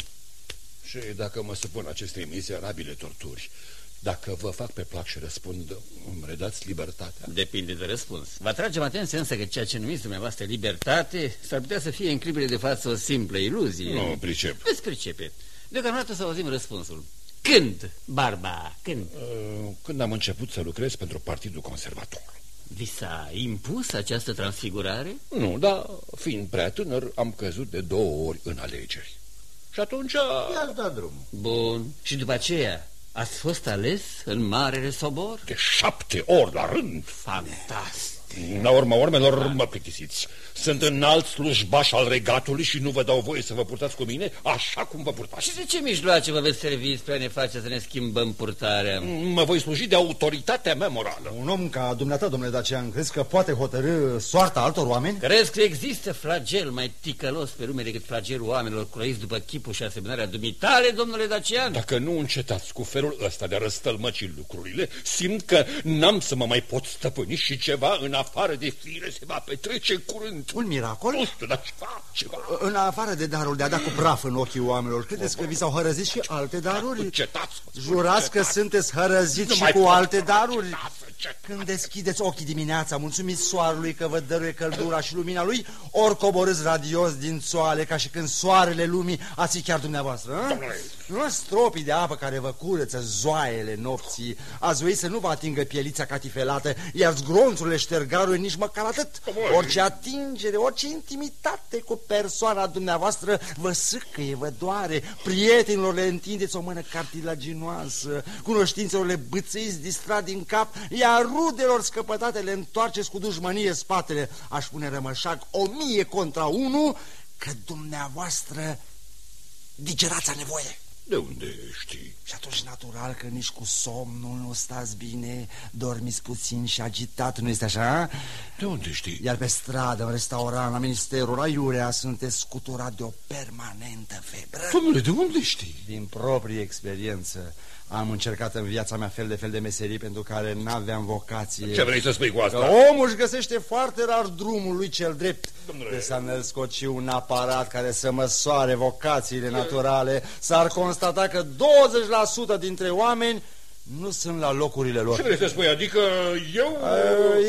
Și dacă mă supun acestei mizerabile torturi, dacă vă fac pe plac și răspund, îmi redați libertatea? Depinde de răspuns. Vă atragem atenția însă că ceea ce numiți dumneavoastră libertate s-ar putea să fie în clipile de față o simplă iluzie. Nu pricep. Veți pricepe. Deocamdată să auzim răspunsul. Când, Barba, când? Uh, Când am început să lucrez pentru Partidul Conservator. Vi s-a impus această transfigurare? Nu, dar fiind prea tânăr, am căzut de două ori în alegeri. Și atunci... I-ați dat drumul. Bun. Și după aceea, ați fost ales în Marele Sobor? De șapte ori la rând. Fantastic. La urma urmelor mă plictisiți. Sunt înalt slujbaș al regatului și nu vă dau voie să vă purtați cu mine așa cum vă purtați. Și de ce mijloace vă veți servi spre a ne face să ne schimbăm purtarea? Mă voi sluji de autoritatea mea morală. Un om ca dumneata, domnule Dacian, crezi că poate hotărâ soarta altor oameni? Crezi că există flagel mai ticălos pe lume decât flagelul oamenilor croiți după chipul și asemănarea dumitale, domnule Dacian? Dacă nu încetați cu felul ăsta de a răstălmăci lucrurile, simt că n-am să mă mai pot stăpâni și ceva în afară de fire se va petrece curând. Un miracol? Nu știu, dar ceva, ceva. În afară de darul de a da cu praf în ochii oamenilor, credeți că vi s-au hărăzit și alte daruri? Încetați! Jurați că sunteți hărăziți Nu și mai cu pot. alte daruri? Încetați, încetați. Când deschideți ochii dimineața, mulțumiți soarelui că vă dăruie căldura și lumina lui, ori coborâți radios din soale ca și când soarele lumii ați fi chiar dumneavoastră. a? Domnule. Nu stropii de apă care vă curăță zoaiele nopții, ați voit să nu vă atingă pielița catifelată, iar zgronțurile ștergarului nici măcar atât. Domnule. Orice atingere, orice intimitate cu persoana dumneavoastră vă sâcăie, vă doare, prietenilor le întindeți o mână cartilaginoasă, cunoștințelor le bățâiți distrat din cap, iar rudelor scăpătate le întoarceți cu dușmănie spatele. Aș pune rămășac o mie contra unu, că dumneavoastră digerați a nevoie. De unde știi? Și atunci natural că nici cu somnul nu stați bine, dormiți puțin și agitat, nu este așa? De unde știi? Iar pe stradă, în restaurant, la ministerul, aiurea, sunteți scuturat de o permanentă febră. Domnule, de unde știi? Din proprie experiență. Am încercat în viața mea fel de fel de meserii pentru care n-aveam vocație. Ce vrei să spui cu asta? Că omul își găsește foarte rar drumul lui cel drept. Domnule. De s-a născoci un aparat care să măsoare vocațiile naturale, s-ar constata că 20% dintre oameni nu sunt la locurile lor. Ce vrei să spui? Adică eu...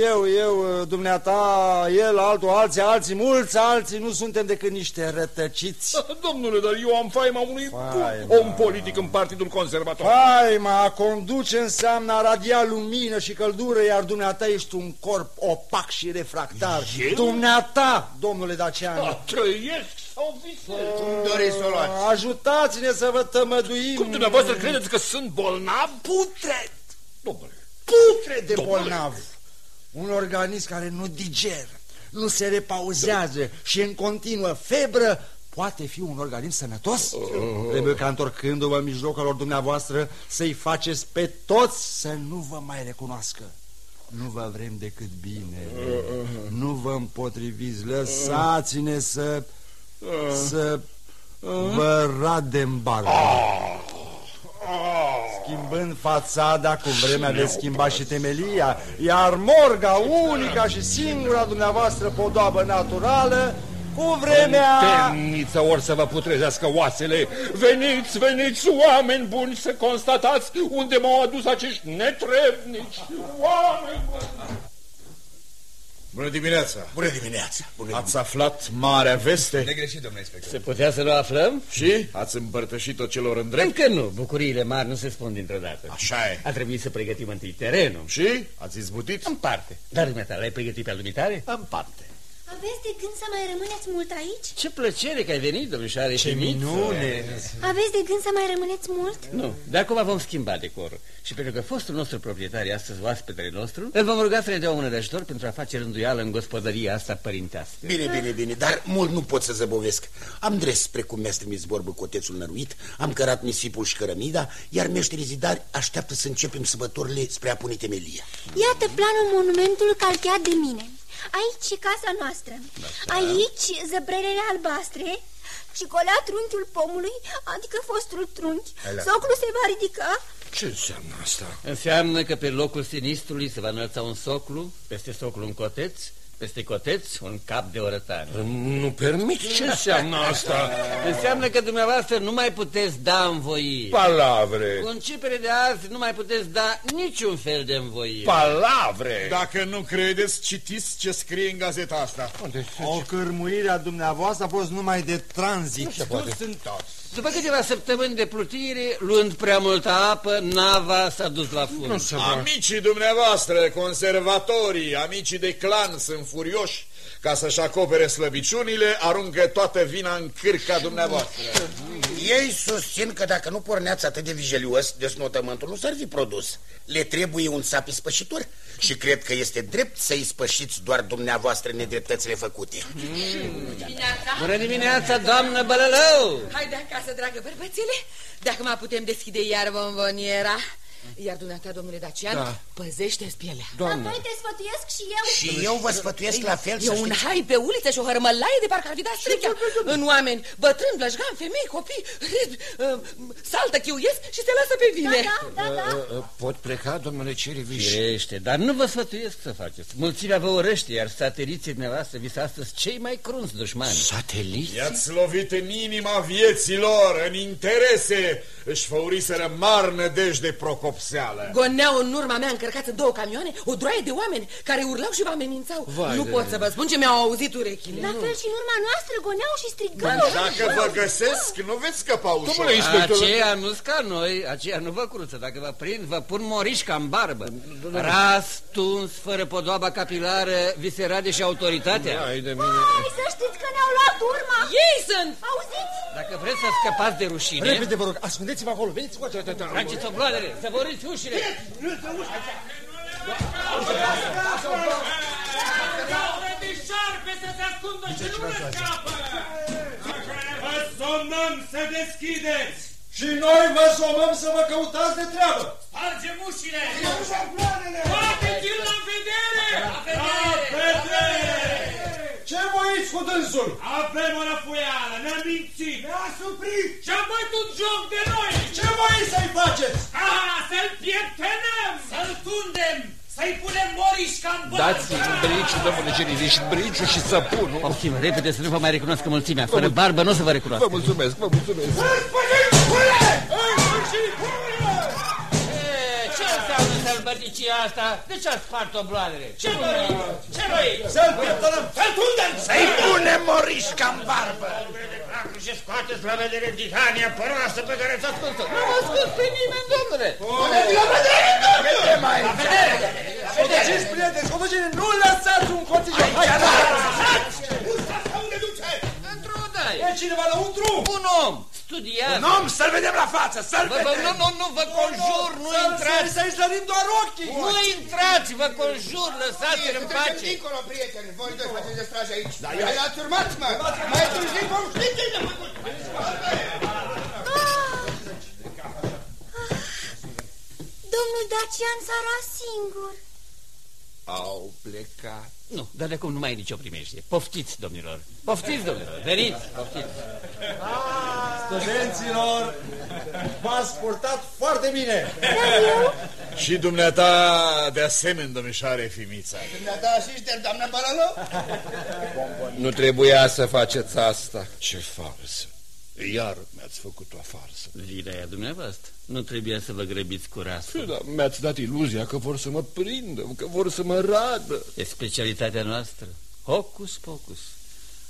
Eu, eu, dumneata, el, altul, alții, alții, mulți alții, nu suntem decât niște rătăciți. Domnule, dar eu am faima unui Faima. om politic în Partidul Conservator. Faima, a conduce înseamnă a radia lumină și căldură, iar dumneata ești un corp opac și refractar. Eu? Dumneata, domnule Dacianu. Da, trăiesc sau visez? Cum doriți să o luați? Ajutați-ne să vă tămăduim. Cum dumneavoastră credeți că sunt bolnav? Putred! Domnule, Putred de Domnule. bolnav. Un organism care nu digeră, nu se repauzează și în continuă febră poate fi un organism sănătos? Trebuie ca întorcându-vă în mijlocul lor dumneavoastră să-i faceți pe toți să nu vă mai recunoască. Nu vă vrem decât bine. Nu vă împotriviți. Lăsați-ne să... să vă radem barba. Schimbând fațada cu vremea de schimba și temelia, iar morga, unica și singura dumneavoastră podoabă naturală, cu vremea... Temniță ori să vă putrezească oasele. Veniți, veniți, oameni buni, să constatați unde m-au adus acești netrebnici. Oameni buni! Bună dimineața! Bună dimineața! Bună Ați aflat marea veste? Negreșit, domnule inspector. Se putea să nu aflăm? Și? Ați împărtășit-o celor în drept? Încă nu. Bucuriile mari nu se spun dintr-o dată. Așa e. A trebuit să pregătim întâi terenul. Și? Ați izbutit? În parte. Dar dumneata, l-ai pregătit pe al dumitare? În parte. Aveți de gând să mai rămâneți mult aici? Ce plăcere că ai venit, domnișoare. Ce minune! Aveți de gând să mai rămâneți mult? Nu, de acum vom schimba decorul. Și pentru că fostul nostru proprietar e astăzi oaspetele nostru, îl vom ruga să ne dea o mână de ajutor pentru a face rânduială în gospodăria asta părintească. Bine, bine, bine, dar mult nu pot să zăbovesc. Am dres precum mi-a trimis vorbă cotețul năruit, am cărat nisipul și cărămida, iar meșterii zidari așteaptă să începem săbătorile spre a pune temelia. Iată planul monumentului calcheat de mine. Aici e casa noastră. Aici zăbrelele albastre și colea trunchiul pomului, adică fostul trunchi. Alea. Socul se va ridica Ce înseamnă asta? Înseamnă că pe locul sinistrului se va înălța un soclu, peste soclu un coteț, peste coteț un cap de orătan. Nu permit? Ce înseamnă asta? Înseamnă că dumneavoastră nu mai puteți da învoiri. Palavre. Cu începere de azi nu mai puteți da niciun fel de învoire. Palavre. Dacă nu credeți, citiți ce scrie în gazeta asta. O cărmuire a dumneavoastră a fost numai de tranzit. După câteva săptămâni de plutire, luând prea multă apă, nava s-a dus la fund. Amicii dumneavoastră, conservatorii, amicii de clan sunt furioși ca să-și acopere slăbiciunile, aruncă toată vina în cârca dumneavoastră. Ei susțin că dacă nu porneați atât de vigelios, desnotământul nu s-ar fi produs. Le trebuie un sap ispășitor și cred că este drept să ispășiți doar dumneavoastră nedreptățile făcute. Bună dimineața, doamnă Bălălău! Haide acasă, dragă bărbățele, dacă mai putem deschide iar bomboniera. Iar dumneata, domnule Dacian, Da. păzește-ți pielea. Apoi te sfătuiesc și eu Și eu vă sfătuiesc la fel E să un știți. hai pe uliță și o hărmălaie de parcă ar fi dat strichea în oameni, bătrâni, blăjgani, femei, copii, râd, uh, saltă, chiuiesc și se lasă pe vine. Da, da, da Pot pleca, domnule Ceriviș? Firește, dar nu vă sfătuiesc să faceți. Mulțimea vă urăște, iar sateliții dumneavoastră vi sunt astăzi cei mai crunți dușmani. Sateliți? I-ați lovit în inima vieților, în interese, își făuriseră mari nădejde procopseală. Goneau în urma mea încărcați în două camioane o droaie de oameni care urlau și vă amenințau. Vai nu de pot mine. să vă spun ce mi-au auzit urechile. La fel și în urma noastră goneau și strigau Dacă vă găsesc, nu veți scăpa ușor. Domnule inspector, Aceia nu ca noi, aceia nu vă cruță. Dacă vă prind, vă pun morișca în barbă. Ras, tuns, fără podoaba capilară, vi se rade și autoritatea. Hai de mine. Hai să știți că ne-au luat urma Ei sunt! Auziți? Dacă vreți să scăpați de rușine, Repede, vă rog, ascundeți-vă acolo, veniți cu trageți obloadele, să vă uriți ușile. șarpe să se ascundă și nu ne scapă! Vă somnăm să deschideți! Și noi vă somăm să vă căutați de treabă. Spargem ușile! Scoateți-l la vedere! La vedere! Ce voiți cu dânsul? Avem o răfuială, ne-a mințit! Ne-a suprit! Și-a bătut joc de noi! Ce voiți să-i faceți? Ah, să-l pieptenăm! Să-l tundem! Să-i punem morișca în bărbă! Dați brici, domnule Ceriviș, briciul și săpunul. Poftim, repede să nu vă mai recunoscă mulțimea. Fără barbă nu o să vă recunoască. Vă mulțumesc, vă mulțumesc. Ce sălbăticia asta? De ce ați spart obloadele? Ce vrei? Ce vrei? Să-l pierdonăm! Să-l tundem! Să-i punem morișca în barbă! Și scoateți la vedere titania păroasă pe care ți-a scos-o. Nu m-a scos pe nimeni, domnule. Puneți la vedere, domnule! mai La vedere! Scotogeți, prieteni, scotogeți, nu lăsați un cotijon! Hai, Unde duce? Într-o dai. E cineva lăuntru? Un om, studiat. Un om, să-l vedem la față, să-l Vă, vă, vedem! nu, nu, nu, vă conjur, nu intrați. Să-i slărim doar ochii! Nu intrați, vă conjur, lăsați-l în Trecem pace. dincolo, prieteni. Voi doi faceți de strajă aici. Da, L-ați urmat, mă. Mai târziu vom ști ce ne-a făcut. Domnul Dacian s-a ras singur. Au plecat. Nu, dar de acum nu mai e nicio primește. Poftiți, domnilor. Poftiți, domnilor. Veniți, poftiți. Studenților, v-ați purtat foarte bine! Și dumneata de asemenea, domnișoare Fimița. Dumneata asistel, doamna Balalo? Nu trebuia să faceți asta. Ce farsă! Iar mi-ați făcut o farsă. Vina e a dumneavoastră. Nu trebuia să vă grăbiți cu rasul. Da, mi-ați dat iluzia că vor să mă prindă, că vor să mă radă. E specialitatea noastră. Hocus pocus.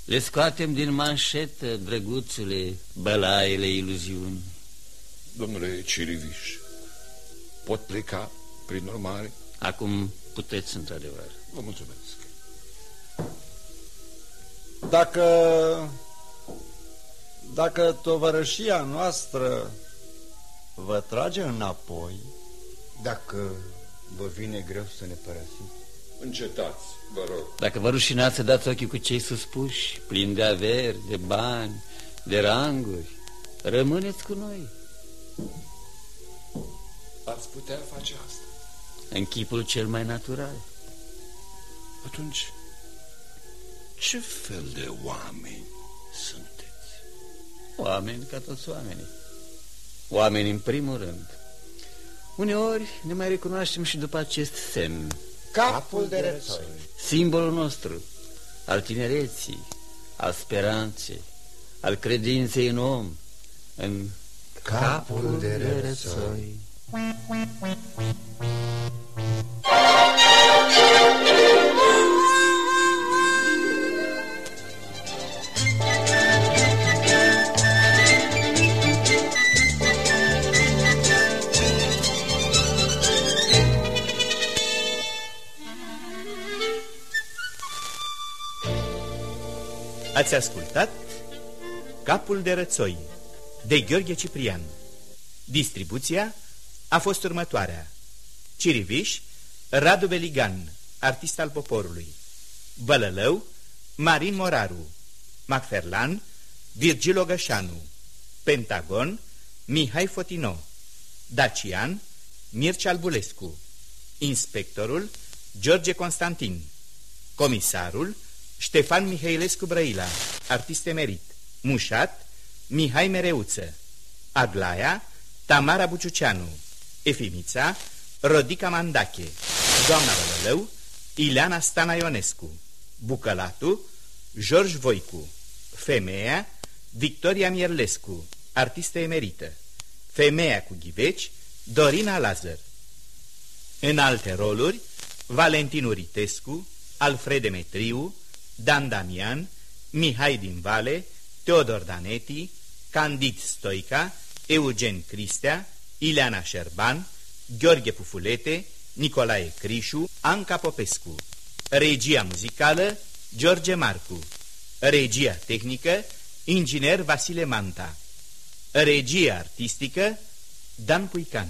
Le scoatem din manșetă, drăguțule, bălaiele iluziuni. Domnule Ciriviș, pot pleca, prin urmare? Acum puteți, într-adevăr. Vă mulțumesc. Dacă... Dacă tovărășia noastră vă trage înapoi... Dacă vă vine greu să ne părăsiți. Încetați, vă rog. Dacă vă rușinați să dați ochii cu cei suspuși, plini de averi, de bani, de ranguri, rămâneți cu noi. Ați putea face asta. În chipul cel mai natural. Atunci, ce fel de oameni sunteți? Oameni ca toți oamenii. Oameni în primul rând. Uneori ne mai recunoaștem și după acest semn. Capul de rățoi. Simbolul nostru, al tinereții, al speranței, al credinței în om, în Capul de rățoi. Ați ascultat Capul de rățoi de Gheorghe Ciprian. Distribuția a fost următoarea. Ciriviș, Radu Beligan, artist al poporului. Bălălău, Marin Moraru. Macferlan, Virgil Gășanu Pentagon, Mihai Fotino. Dacian, Mircea Albulescu. Inspectorul, George Constantin. Comisarul, Ștefan Mihailescu Brăila, artist emerit. Mușat, Mihai Mereuță. Aglaia, Tamara Buciuceanu. Efimița, Rodica Mandache. Doamna Bălălău, Ileana Stana Ionescu. Bucălatu, George Voicu. Femeia, Victoria Mierlescu, artistă emerită. Femeia cu ghiveci, Dorina Lazar În alte roluri, Valentin Uritescu, Alfred Demetriu, Dan Damian, Mihai din Vale, Teodor Daneti, Candid Stoica, Eugen Cristea, Ileana Șerban, Gheorghe Pufulete, Nicolae Crișu, Anca Popescu. Regia muzicală, George Marcu. Regia tehnică, inginer Vasile Manta. Regia artistică, Dan Puican.